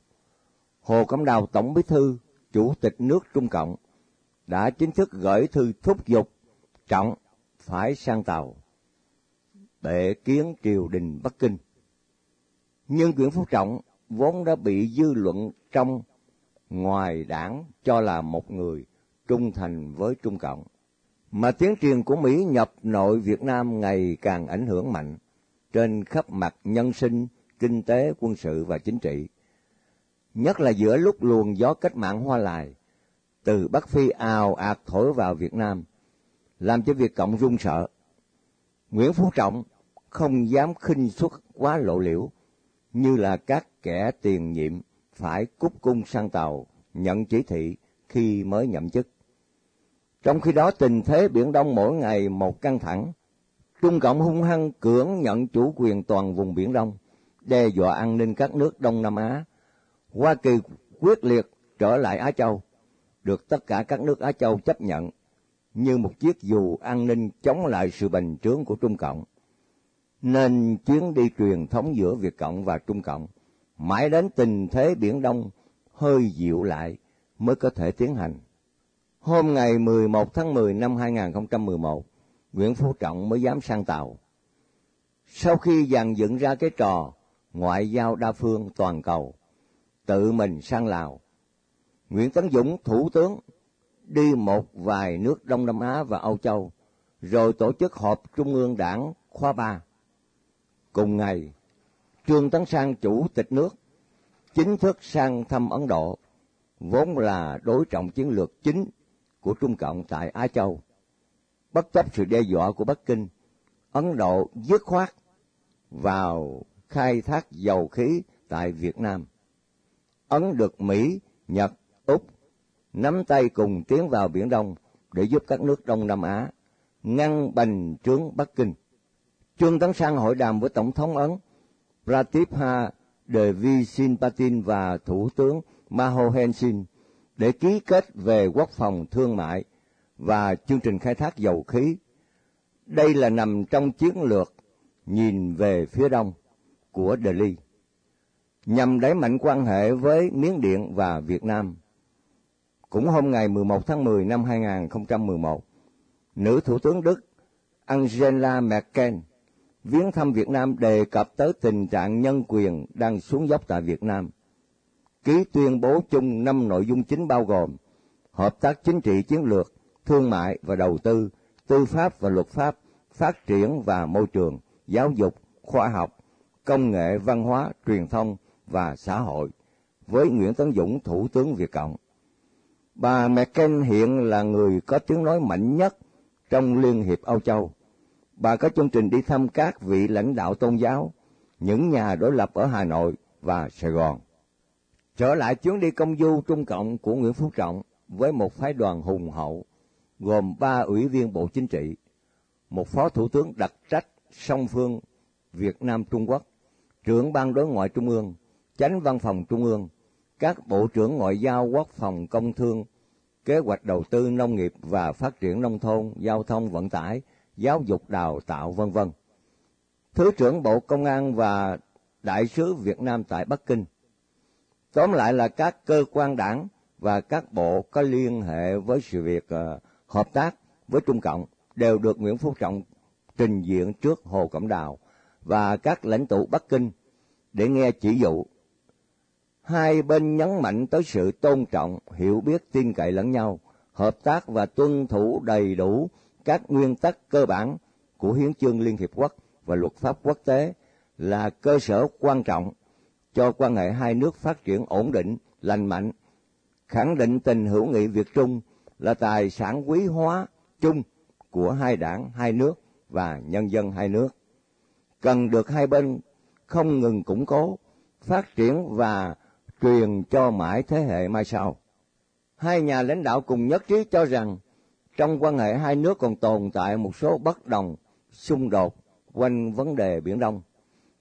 Speaker 1: Hồ Cẩm Đào Tổng bí thư, Chủ tịch nước Trung Cộng đã chính thức gửi thư thúc giục Trọng phải sang tàu. bệ kiến triều đình Bắc Kinh. Nhưng Nguyễn Phú Trọng vốn đã bị dư luận trong ngoài đảng cho là một người trung thành với Trung Cộng. Mà tiến truyền của Mỹ nhập nội Việt Nam ngày càng ảnh hưởng mạnh trên khắp mặt nhân sinh, kinh tế, quân sự và chính trị. Nhất là giữa lúc luồng gió cách mạng hoa lại, từ Bắc Phi ào ạt thổi vào Việt Nam, làm cho Việt Cộng run sợ. Nguyễn Phú Trọng không dám khinh suất quá lộ liễu, như là các kẻ tiền nhiệm phải cúc cung sang tàu nhận chỉ thị khi mới nhậm chức. Trong khi đó tình thế Biển Đông mỗi ngày một căng thẳng, Trung Cộng hung hăng cưỡng nhận chủ quyền toàn vùng Biển Đông, đe dọa an ninh các nước Đông Nam Á. Hoa Kỳ quyết liệt trở lại Á Châu, được tất cả các nước Á Châu chấp nhận như một chiếc dù an ninh chống lại sự bành trướng của Trung Cộng. Nên chuyến đi truyền thống giữa Việt Cộng và Trung Cộng, mãi đến tình thế Biển Đông hơi dịu lại mới có thể tiến hành. Hôm ngày 11 tháng 10 năm 2011, Nguyễn Phú Trọng mới dám sang tàu. Sau khi dàn dựng ra cái trò ngoại giao đa phương toàn cầu, tự mình sang Lào, Nguyễn Tấn Dũng thủ tướng đi một vài nước Đông Nam Á và Âu Châu, rồi tổ chức họp Trung ương Đảng khóa 3. Cùng ngày, Trương Tấn Sang chủ tịch nước chính thức sang thăm Ấn Độ, vốn là đối trọng chiến lược chính của Trung Cộng tại Á Châu. Bất chấp sự đe dọa của Bắc Kinh, Ấn Độ dứt khoát vào khai thác dầu khí tại Việt Nam. Ấn được Mỹ, Nhật, Úc nắm tay cùng tiến vào Biển Đông để giúp các nước Đông Nam Á ngăn bành trướng Bắc Kinh. Trương Tấn Sang hội đàm với Tổng thống Ấn Pratibha Devisinpatin và Thủ tướng Mahohen Singh để ký kết về quốc phòng thương mại và chương trình khai thác dầu khí. Đây là nằm trong chiến lược nhìn về phía đông của Delhi, nhằm đẩy mạnh quan hệ với Miến Điện và Việt Nam. Cũng hôm ngày 11 tháng 10 năm 2011, nữ Thủ tướng Đức Angela Merkel viếng thăm Việt Nam đề cập tới tình trạng nhân quyền đang xuống dốc tại Việt Nam. Ký tuyên bố chung năm nội dung chính bao gồm hợp tác chính trị chiến lược, thương mại và đầu tư, tư pháp và luật pháp, phát triển và môi trường, giáo dục, khoa học, công nghệ, văn hóa, truyền thông và xã hội, với Nguyễn Tấn Dũng, Thủ tướng Việt Cộng. Bà Merkel hiện là người có tiếng nói mạnh nhất trong Liên hiệp Âu Châu bà có chương trình đi thăm các vị lãnh đạo tôn giáo, những nhà đối lập ở Hà Nội và Sài Gòn. Trở lại chuyến đi công du Trung Cộng của Nguyễn Phú Trọng với một phái đoàn hùng hậu, gồm ba ủy viên Bộ Chính trị, một phó thủ tướng đặc trách song phương Việt Nam Trung Quốc, trưởng ban đối ngoại Trung ương, chánh văn phòng Trung ương, các bộ trưởng ngoại giao quốc phòng công thương, kế hoạch đầu tư nông nghiệp và phát triển nông thôn, giao thông vận tải, giáo dục đào tạo vân vân. Thứ trưởng Bộ Công an và Đại sứ Việt Nam tại Bắc Kinh. Tóm lại là các cơ quan đảng và các bộ có liên hệ với sự việc uh, hợp tác với Trung Cộng đều được Nguyễn Phú Trọng trình diện trước Hồ Cẩm Đào và các lãnh tụ Bắc Kinh để nghe chỉ dụ. Hai bên nhấn mạnh tới sự tôn trọng, hiểu biết tin cậy lẫn nhau, hợp tác và tuân thủ đầy đủ các nguyên tắc cơ bản của Hiến chương Liên Hiệp Quốc và luật pháp quốc tế là cơ sở quan trọng cho quan hệ hai nước phát triển ổn định, lành mạnh, khẳng định tình hữu nghị Việt Trung là tài sản quý hóa chung của hai đảng, hai nước và nhân dân hai nước. Cần được hai bên không ngừng củng cố, phát triển và truyền cho mãi thế hệ mai sau. Hai nhà lãnh đạo cùng nhất trí cho rằng trong quan hệ hai nước còn tồn tại một số bất đồng, xung đột quanh vấn đề Biển Đông,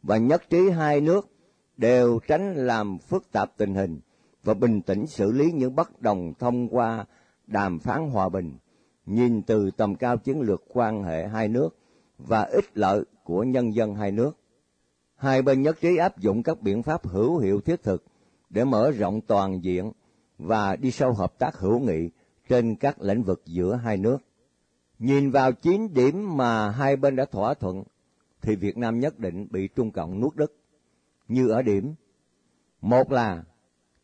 Speaker 1: và nhất trí hai nước đều tránh làm phức tạp tình hình và bình tĩnh xử lý những bất đồng thông qua đàm phán hòa bình, nhìn từ tầm cao chiến lược quan hệ hai nước và ích lợi của nhân dân hai nước. Hai bên nhất trí áp dụng các biện pháp hữu hiệu thiết thực để mở rộng toàn diện và đi sâu hợp tác hữu nghị trên các lĩnh vực giữa hai nước. Nhìn vào chín điểm mà hai bên đã thỏa thuận thì Việt Nam nhất định bị Trung Cộng nuốt đất. Như ở điểm, một là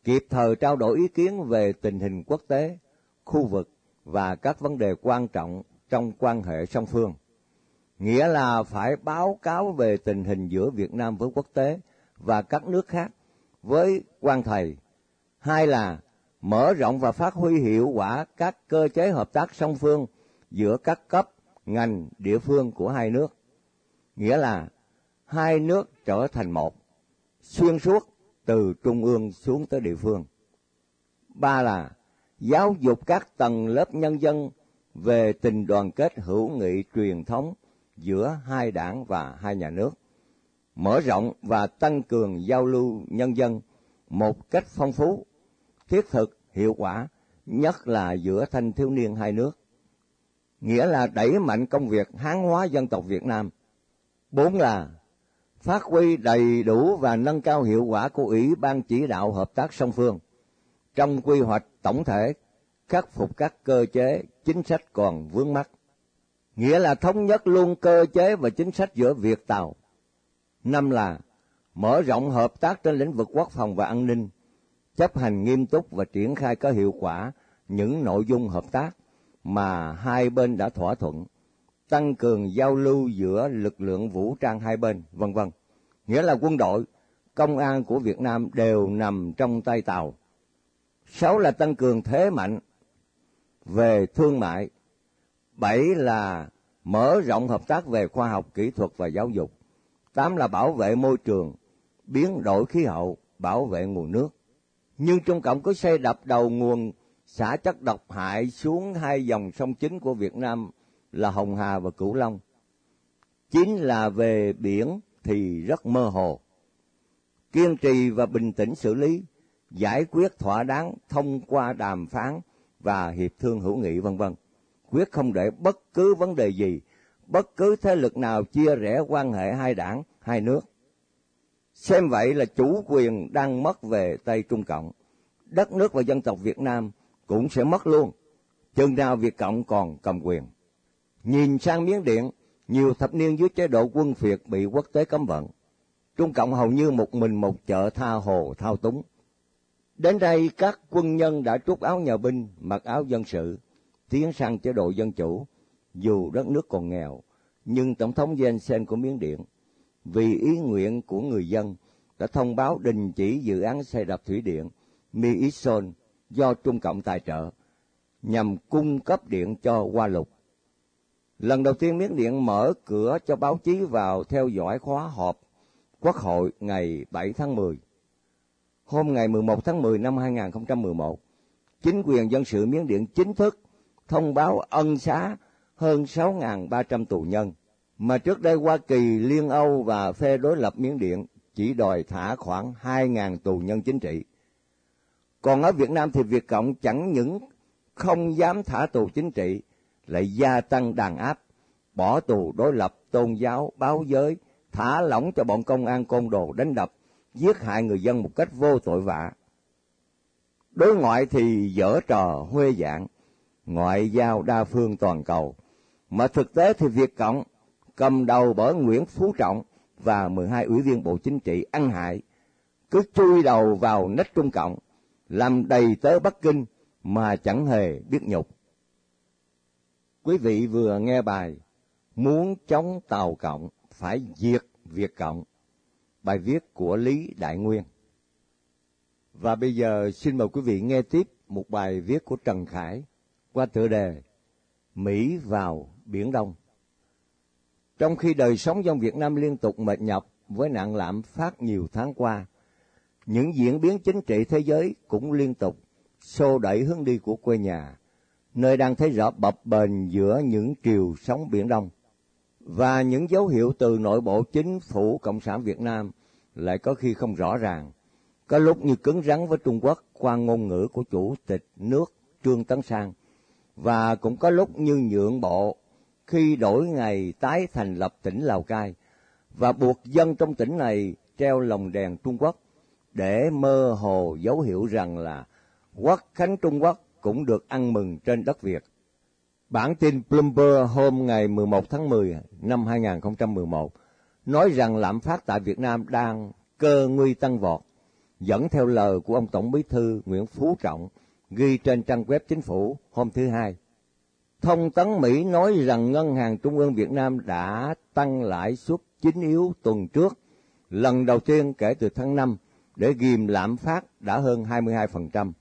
Speaker 1: kịp thời trao đổi ý kiến về tình hình quốc tế, khu vực và các vấn đề quan trọng trong quan hệ song phương. Nghĩa là phải báo cáo về tình hình giữa Việt Nam với quốc tế và các nước khác với quan thầy. Hai là mở rộng và phát huy hiệu quả các cơ chế hợp tác song phương giữa các cấp, ngành, địa phương của hai nước. Nghĩa là hai nước trở thành một, xuyên suốt từ trung ương xuống tới địa phương. Ba là giáo dục các tầng lớp nhân dân về tình đoàn kết hữu nghị truyền thống giữa hai đảng và hai nhà nước, mở rộng và tăng cường giao lưu nhân dân một cách phong phú, thiết thực, hiệu quả, nhất là giữa thanh thiếu niên hai nước. Nghĩa là đẩy mạnh công việc hán hóa dân tộc Việt Nam. Bốn là phát huy đầy đủ và nâng cao hiệu quả của Ủy ban chỉ đạo hợp tác song phương trong quy hoạch tổng thể, khắc phục các cơ chế, chính sách còn vướng mắc. Nghĩa là thống nhất luôn cơ chế và chính sách giữa Việt Tàu. Năm là mở rộng hợp tác trên lĩnh vực quốc phòng và an ninh, chấp hành nghiêm túc và triển khai có hiệu quả những nội dung hợp tác mà hai bên đã thỏa thuận, tăng cường giao lưu giữa lực lượng vũ trang hai bên, vân vân. Nghĩa là quân đội, công an của Việt Nam đều nằm trong tay Tàu. Sáu là tăng cường thế mạnh về thương mại. Bảy là mở rộng hợp tác về khoa học kỹ thuật và giáo dục. Tám là bảo vệ môi trường, biến đổi khí hậu, bảo vệ nguồn nước. Nhưng Trung Cộng cứ xây đập đầu nguồn xả chất độc hại xuống hai dòng sông chính của Việt Nam là Hồng Hà và Cửu Long. Chính là về biển thì rất mơ hồ. Kiên trì và bình tĩnh xử lý, giải quyết thỏa đáng thông qua đàm phán và hiệp thương hữu nghị vân vân. Quyết không để bất cứ vấn đề gì, bất cứ thế lực nào chia rẽ quan hệ hai đảng, hai nước. Xem vậy là chủ quyền đang mất về tay Trung Cộng. Đất nước và dân tộc Việt Nam cũng sẽ mất luôn, chừng nào Việt Cộng còn cầm quyền. Nhìn sang Miến Điện, nhiều thập niên dưới chế độ quân phiệt bị quốc tế cấm vận. Trung Cộng hầu như một mình một chợ tha hồ thao túng. Đến đây các quân nhân đã trút áo nhà binh, mặc áo dân sự, tiến sang chế độ dân chủ. Dù đất nước còn nghèo, nhưng Tổng thống Hun Sen của Miến Điện, vì ý nguyện của người dân, đã thông báo đình chỉ dự án xây đập thủy điện Mi Ison do Trung Cộng tài trợ, nhằm cung cấp điện cho Hoa Lục. Lần đầu tiên Miến Điện mở cửa cho báo chí vào theo dõi khóa họp Quốc hội ngày 7 tháng 10. Hôm ngày 11 tháng 10 năm 2011, chính quyền dân sự Miến Điện chính thức thông báo ân xá hơn 6.300 tù nhân, mà trước đây Hoa Kỳ, Liên Âu và phe đối lập Miến Điện chỉ đòi thả khoảng 2.000 tù nhân chính trị. Còn ở Việt Nam thì Việt Cộng chẳng những không dám thả tù chính trị, lại gia tăng đàn áp, bỏ tù đối lập tôn giáo, báo giới, thả lỏng cho bọn công an côn đồ đánh đập, giết hại người dân một cách vô tội vạ. Đối ngoại thì dở trò huê dạng, ngoại giao đa phương toàn cầu, mà thực tế thì Việt Cộng cầm đầu bởi Nguyễn Phú Trọng và 12 ủy viên Bộ Chính trị ăn hại, cứ chui đầu vào nách Trung Cộng, làm đầy tớ Bắc Kinh mà chẳng hề biết nhục. Quý vị vừa nghe bài Muốn chống Tàu Cộng phải diệt Việt Cộng, bài viết của Lý Đại Nguyên. Và bây giờ xin mời quý vị nghe tiếp một bài viết của Trần Khải qua tựa đề Mỹ vào Biển Đông. Trong khi đời sống dân Việt Nam liên tục mệt nhọc với nạn lạm phát nhiều tháng qua, những diễn biến chính trị thế giới cũng liên tục xô đẩy hướng đi của quê nhà, nơi đang thấy rõ bập bềnh giữa những triều sóng Biển Đông. Và những dấu hiệu từ nội bộ chính phủ Cộng sản Việt Nam lại có khi không rõ ràng, có lúc như cứng rắn với Trung Quốc qua ngôn ngữ của chủ tịch nước Trương Tấn Sang, và cũng có lúc như nhượng bộ khi đổi ngày tái thành lập tỉnh Lào Cai và buộc dân trong tỉnh này treo lồng đèn Trung Quốc để mơ hồ dấu hiệu rằng là quốc khánh Trung Quốc cũng được ăn mừng trên đất Việt. Bản tin Bloomberg hôm ngày 11 tháng 10 năm 2011 nói rằng lạm phát tại Việt Nam đang cơ nguy tăng vọt, dẫn theo lời của ông Tổng Bí thư Nguyễn Phú Trọng ghi trên trang web chính phủ hôm thứ Hai. Thông tấn Mỹ nói rằng Ngân hàng Trung ương Việt Nam đã tăng lãi suất chính yếu tuần trước, lần đầu tiên kể từ tháng 5 để ghim lạm phát đã hơn 22%.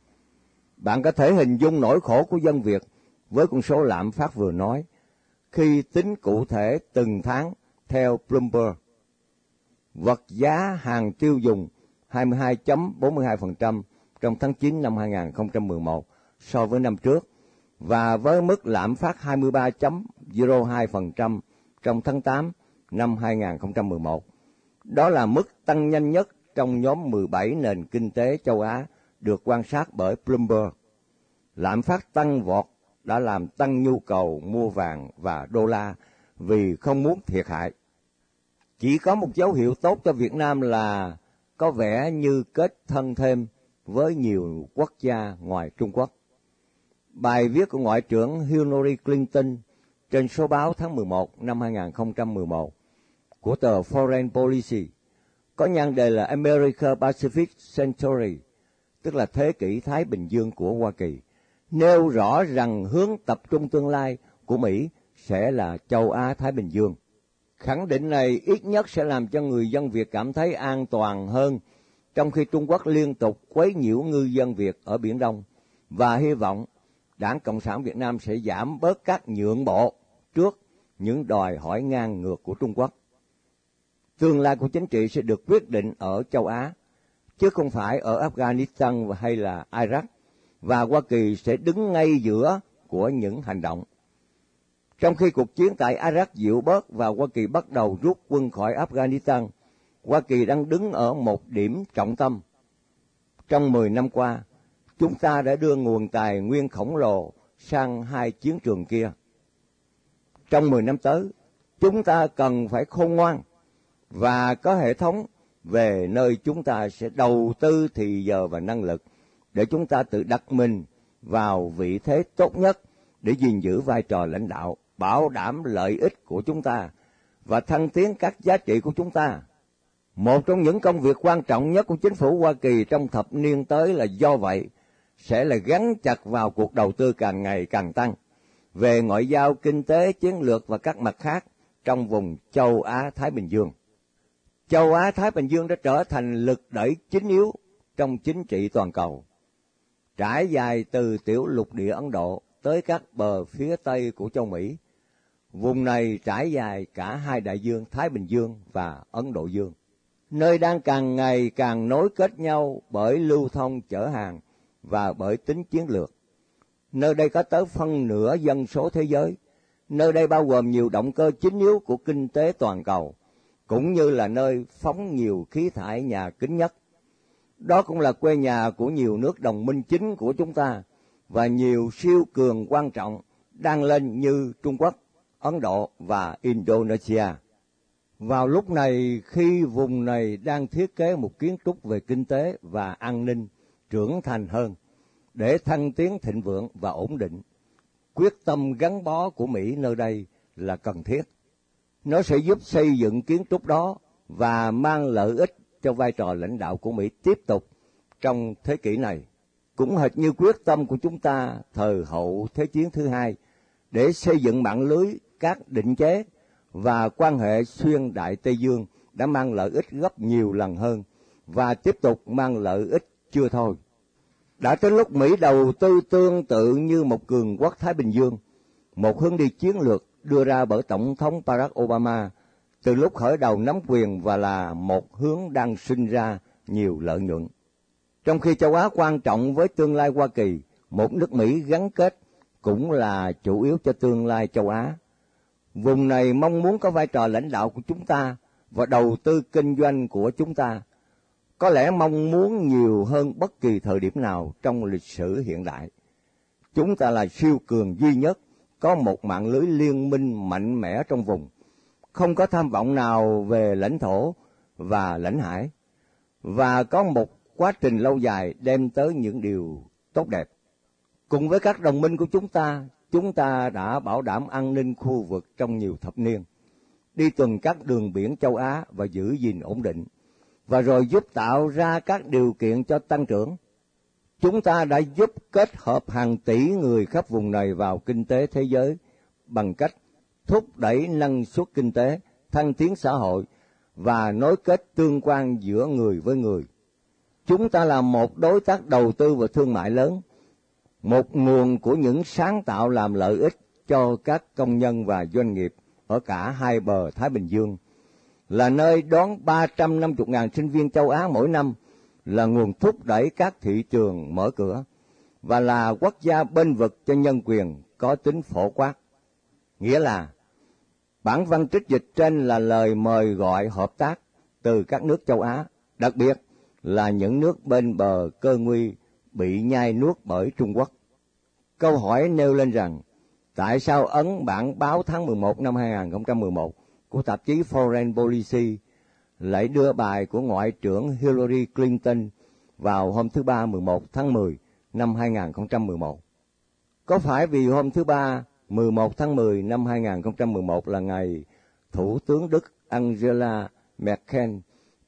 Speaker 1: Bạn có thể hình dung nỗi khổ của dân Việt với con số lạm phát vừa nói, khi tính cụ thể từng tháng theo Bloomberg. Vật giá hàng tiêu dùng 22.42% trong tháng 9 năm 2011 so với năm trước và với mức lạm phát 23.02% trong tháng 8 năm 2011. Đó là mức tăng nhanh nhất trong nhóm 17 nền kinh tế châu Á được quan sát bởi Bloomberg. Lạm phát tăng vọt đã làm tăng nhu cầu mua vàng và đô la vì không muốn thiệt hại. Chỉ có một dấu hiệu tốt cho Việt Nam là có vẻ như kết thân thêm với nhiều quốc gia ngoài Trung Quốc. Bài viết của Ngoại trưởng Hillary Clinton trên số báo tháng 11 năm 2011 của tờ Foreign Policy có nhan đề là America Pacific Century, tức là thế kỷ Thái Bình Dương của Hoa Kỳ, nêu rõ rằng hướng tập trung tương lai của Mỹ sẽ là châu Á Thái Bình Dương. Khẳng định này ít nhất sẽ làm cho người dân Việt cảm thấy an toàn hơn, trong khi Trung Quốc liên tục quấy nhiễu ngư dân Việt ở Biển Đông, và hy vọng Đảng Cộng sản Việt Nam sẽ giảm bớt các nhượng bộ trước những đòi hỏi ngang ngược của Trung Quốc. Tương lai của chính trị sẽ được quyết định ở châu Á, chứ không phải ở Afghanistan hay là Iraq, và Hoa Kỳ sẽ đứng ngay giữa của những hành động. Trong khi cuộc chiến tại Iraq dịu bớt và Hoa Kỳ bắt đầu rút quân khỏi Afghanistan, Hoa Kỳ đang đứng ở một điểm trọng tâm. Trong 10 năm qua, chúng ta đã đưa nguồn tài nguyên khổng lồ sang hai chiến trường kia. Trong 10 năm tới, chúng ta cần phải khôn ngoan và có hệ thống về nơi chúng ta sẽ đầu tư thì giờ và năng lực để chúng ta tự đặt mình vào vị thế tốt nhất để gìn giữ vai trò lãnh đạo, bảo đảm lợi ích của chúng ta và thăng tiến các giá trị của chúng ta. Một trong những công việc quan trọng nhất của chính phủ Hoa Kỳ trong thập niên tới là do vậy sẽ là gắn chặt vào cuộc đầu tư càng ngày càng tăng về ngoại giao, kinh tế, chiến lược và các mặt khác trong vùng châu Á Thái Bình Dương. Châu Á Thái Bình Dương đã trở thành lực đẩy chính yếu trong chính trị toàn cầu. Trải dài từ tiểu lục địa Ấn Độ tới các bờ phía tây của châu Mỹ. Vùng này trải dài cả hai đại dương Thái Bình Dương và Ấn Độ Dương, nơi đang càng ngày càng nối kết nhau bởi lưu thông chở hàng và bởi tính chiến lược. Nơi đây có tới phân nửa dân số thế giới, nơi đây bao gồm nhiều động cơ chính yếu của kinh tế toàn cầu, cũng như là nơi phóng nhiều khí thải nhà kính nhất. Đó cũng là quê nhà của nhiều nước đồng minh chính của chúng ta và nhiều siêu cường quan trọng đang lên như Trung Quốc, Ấn Độ và Indonesia. Vào lúc này, khi vùng này đang thiết kế một kiến trúc về kinh tế và an ninh trưởng thành hơn, để thăng tiến thịnh vượng và ổn định, quyết tâm gắn bó của Mỹ nơi đây là cần thiết. Nó sẽ giúp xây dựng kiến trúc đó và mang lợi ích cho vai trò lãnh đạo của Mỹ tiếp tục trong thế kỷ này. Cũng hệt như quyết tâm của chúng ta thời hậu Thế chiến thứ hai để xây dựng mạng lưới các định chế và quan hệ xuyên Đại Tây Dương đã mang lợi ích gấp nhiều lần hơn và tiếp tục mang lợi ích chưa thôi. Đã tới lúc Mỹ đầu tư tương tự như một cường quốc Thái Bình Dương, một hướng đi chiến lược đưa ra bởi Tổng thống Barack Obama từ lúc khởi đầu nắm quyền và là một hướng đang sinh ra nhiều lợi nhuận. Trong khi châu Á quan trọng với tương lai Hoa Kỳ, một nước Mỹ gắn kết cũng là chủ yếu cho tương lai châu Á. Vùng này mong muốn có vai trò lãnh đạo của chúng ta và đầu tư kinh doanh của chúng ta, có lẽ mong muốn nhiều hơn bất kỳ thời điểm nào trong lịch sử hiện đại. Chúng ta là siêu cường duy nhất có một mạng lưới liên minh mạnh mẽ trong vùng, không có tham vọng nào về lãnh thổ và lãnh hải, và có một quá trình lâu dài đem tới những điều tốt đẹp. Cùng với các đồng minh của chúng ta, chúng ta đã bảo đảm an ninh khu vực trong nhiều thập niên. đi tuần các đường biển châu Á và giữ gìn ổn định, và rồi giúp tạo ra các điều kiện cho tăng trưởng. Chúng ta đã giúp kết hợp hàng tỷ người khắp vùng này vào kinh tế thế giới bằng cách thúc đẩy năng suất kinh tế, thăng tiến xã hội và nối kết tương quan giữa người với người. Chúng ta là một đối tác đầu tư và thương mại lớn, một nguồn của những sáng tạo làm lợi ích cho các công nhân và doanh nghiệp ở cả hai bờ Thái Bình Dương, là nơi đón 350.000 sinh viên châu Á mỗi năm, là nguồn thúc đẩy các thị trường mở cửa, và là quốc gia bên vực cho nhân quyền có tính phổ quát. Nghĩa là, bản văn trích dịch trên là lời mời gọi hợp tác từ các nước châu Á, đặc biệt là những nước bên bờ cơ nguy bị nhai nuốt bởi Trung Quốc. Câu hỏi nêu lên rằng, tại sao ấn bản báo tháng 11 năm 2011 của tạp chí Foreign Policy lại đưa bài của Ngoại trưởng Hillary Clinton vào hôm thứ Ba 11 tháng 10 năm 2011? Có phải vì hôm thứ Ba 11 tháng 10 năm 2011 là ngày Thủ tướng Đức Angela Merkel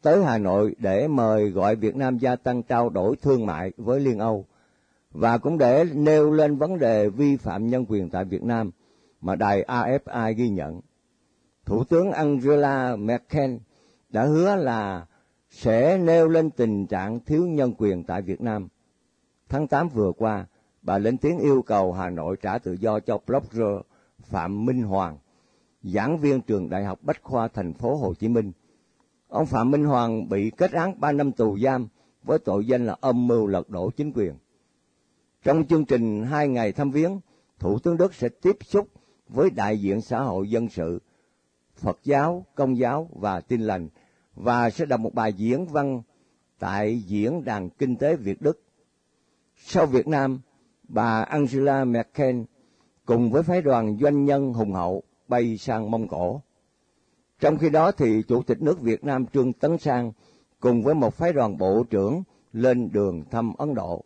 Speaker 1: tới Hà Nội để mời gọi Việt Nam gia tăng trao đổi thương mại với Liên Âu và cũng để nêu lên vấn đề vi phạm nhân quyền tại Việt Nam mà đài AFI ghi nhận. Thủ tướng Angela Merkel đã hứa là sẽ nêu lên tình trạng thiếu nhân quyền tại Việt Nam. Tháng 8 vừa qua, bà lên tiếng yêu cầu Hà Nội trả tự do cho blogger Phạm Minh Hoàng, giảng viên trường Đại học Bách khoa thành phố Hồ Chí Minh. Ông Phạm Minh Hoàng bị kết án 3 năm tù giam với tội danh là âm mưu lật đổ chính quyền. Trong chương trình hai ngày thăm viếng, Thủ tướng Đức sẽ tiếp xúc với đại diện xã hội dân sự, Phật giáo, Công giáo và Tin lành và sẽ đọc một bài diễn văn tại diễn đàn kinh tế Việt Đức. Sau Việt Nam, bà Angela Merkel cùng với phái đoàn doanh nhân hùng hậu bay sang Mông Cổ. Trong khi đó thì Chủ tịch nước Việt Nam Trương Tấn Sang cùng với một phái đoàn bộ trưởng lên đường thăm Ấn Độ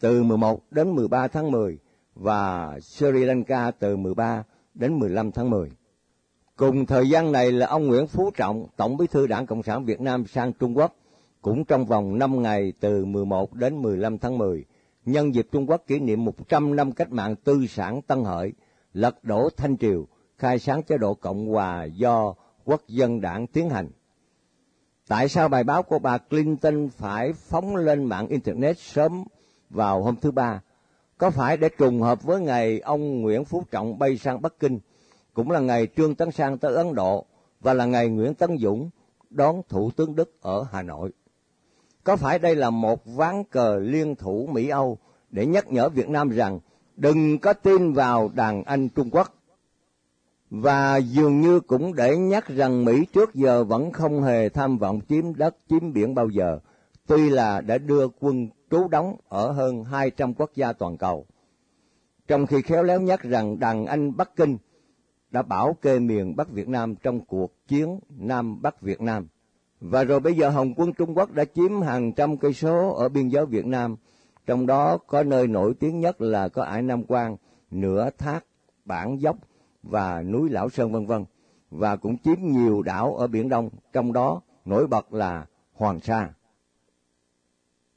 Speaker 1: từ 11 đến 13 tháng 10 và Sri Lanka từ 13 đến 15 tháng 10. Cùng thời gian này là ông Nguyễn Phú Trọng, Tổng bí thư Đảng Cộng sản Việt Nam sang Trung Quốc, cũng trong vòng 5 ngày từ 11 đến 15 tháng 10, nhân dịp Trung Quốc kỷ niệm 100 năm cách mạng tư sản Tân Hợi, lật đổ Thanh Triều, khai sáng chế độ Cộng hòa do quốc dân đảng tiến hành. Tại sao bài báo của bà Clinton phải phóng lên mạng Internet sớm vào hôm thứ Ba? Có phải để trùng hợp với ngày ông Nguyễn Phú Trọng bay sang Bắc Kinh, cũng là ngày Trương Tấn Sang tới Ấn Độ và là ngày Nguyễn Tấn Dũng đón Thủ tướng Đức ở Hà Nội? Có phải đây là một ván cờ liên thủ Mỹ-Âu để nhắc nhở Việt Nam rằng đừng có tin vào đàn anh Trung Quốc? Và dường như cũng để nhắc rằng Mỹ trước giờ vẫn không hề tham vọng chiếm đất, chiếm biển bao giờ, tuy là đã đưa quân trú đóng ở hơn 200 quốc gia toàn cầu. Trong khi khéo léo nhắc rằng đàn anh Bắc Kinh đã bảo kê miền Bắc Việt Nam trong cuộc chiến Nam Bắc Việt Nam. Và rồi bây giờ Hồng quân Trung Quốc đã chiếm hàng trăm cây số ở biên giới Việt Nam, trong đó có nơi nổi tiếng nhất là có ải Nam Quan, nửa thác, bản dốc và núi Lão Sơn vân vân và cũng chiếm nhiều đảo ở Biển Đông, trong đó nổi bật là Hoàng Sa.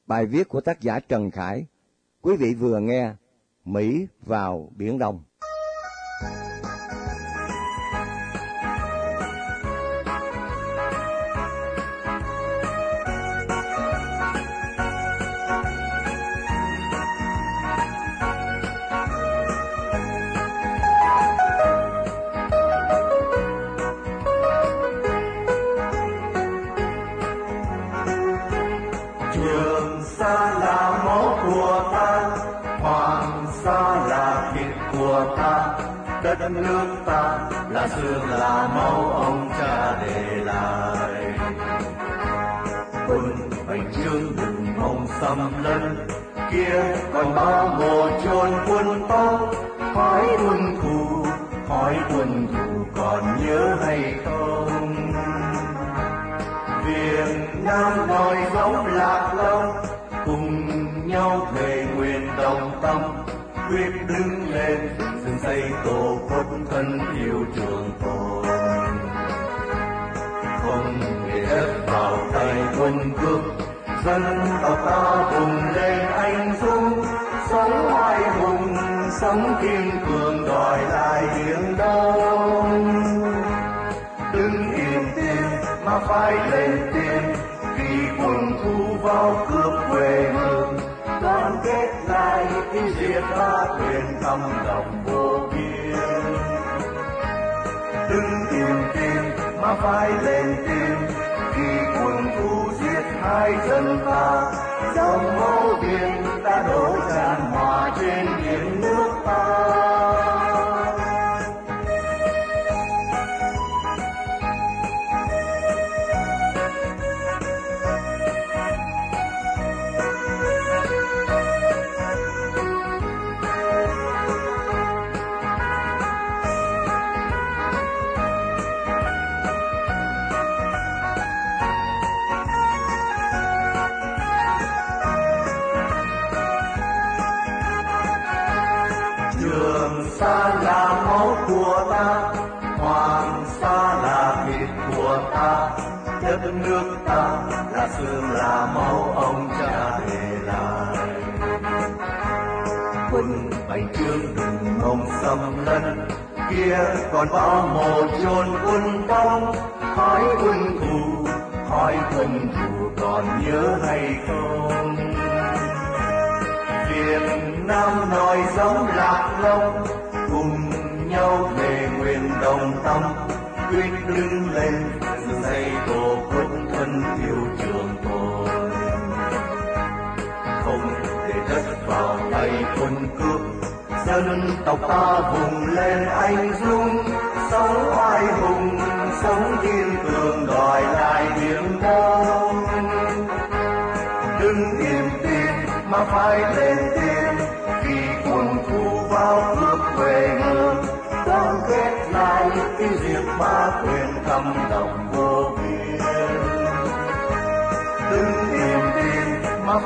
Speaker 1: Bài viết của tác giả Trần Khải, quý vị vừa nghe Mỹ vào Biển Đông.
Speaker 7: Là máu ông cha để lại. Quân bành trướng đừng mong xâm lấn, kia còn ba mồ chôn quân ta, hỏi quân thù, hỏi quân thù còn nhớ hay không? Việt Nam nói giống lạc long cùng nhau thề nguyện đồng tâm quyết đứng lên dựng xây tổ quốc thân yêu trường quân cực dân tộc ta vùng lên anh dũng, sống oai hùng, sống kiên cường, đòi lại biển đông. Đừng im tiếng mà phải lên tiếng khi quân thù vào cướp quê hương. Đoàn kết lại khi diệt ba quyền cầm lòng vô biên. Đừng im tiếng mà phải lên tiếng hai dân ta dòng máu biển ta đổ tràn hòa trên biển nước.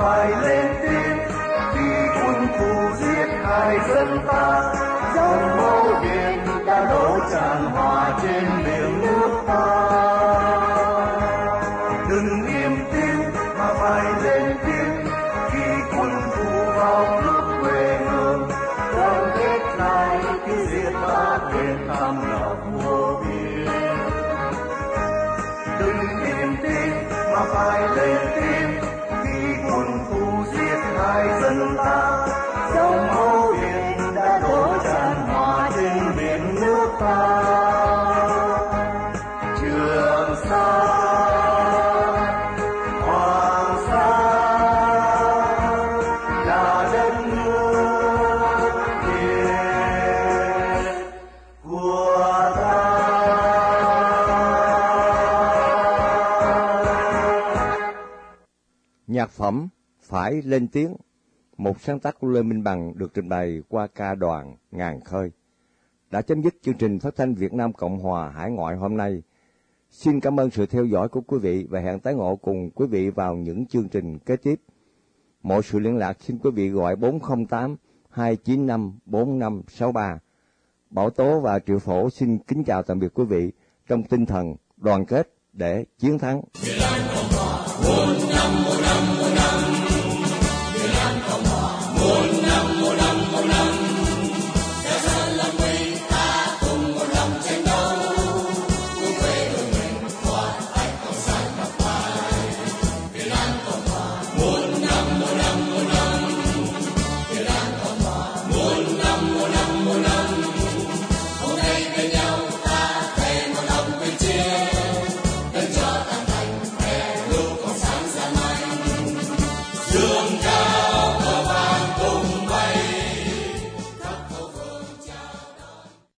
Speaker 7: Phải lên tiếng. Khi quân thù giết hại dân ta dòng máu biển đã đổ tràn hòa trên
Speaker 8: phẩm Phải lên tiếng, một sáng tác của Lê Minh Bằng được trình bày qua ca đoàn Ngàn Khơi. Đã chấm dứt chương trình phát thanh Việt Nam Cộng Hòa Hải Ngoại hôm nay. Xin cảm ơn sự theo dõi của quý vị và hẹn tái ngộ cùng quý vị vào những chương trình kế tiếp. Mọi sự liên lạc xin quý vị gọi 408 295 4563. Bảo Tố và Triệu Phổ xin kính chào tạm biệt quý vị trong tinh thần đoàn kết để chiến thắng.
Speaker 3: Một năm một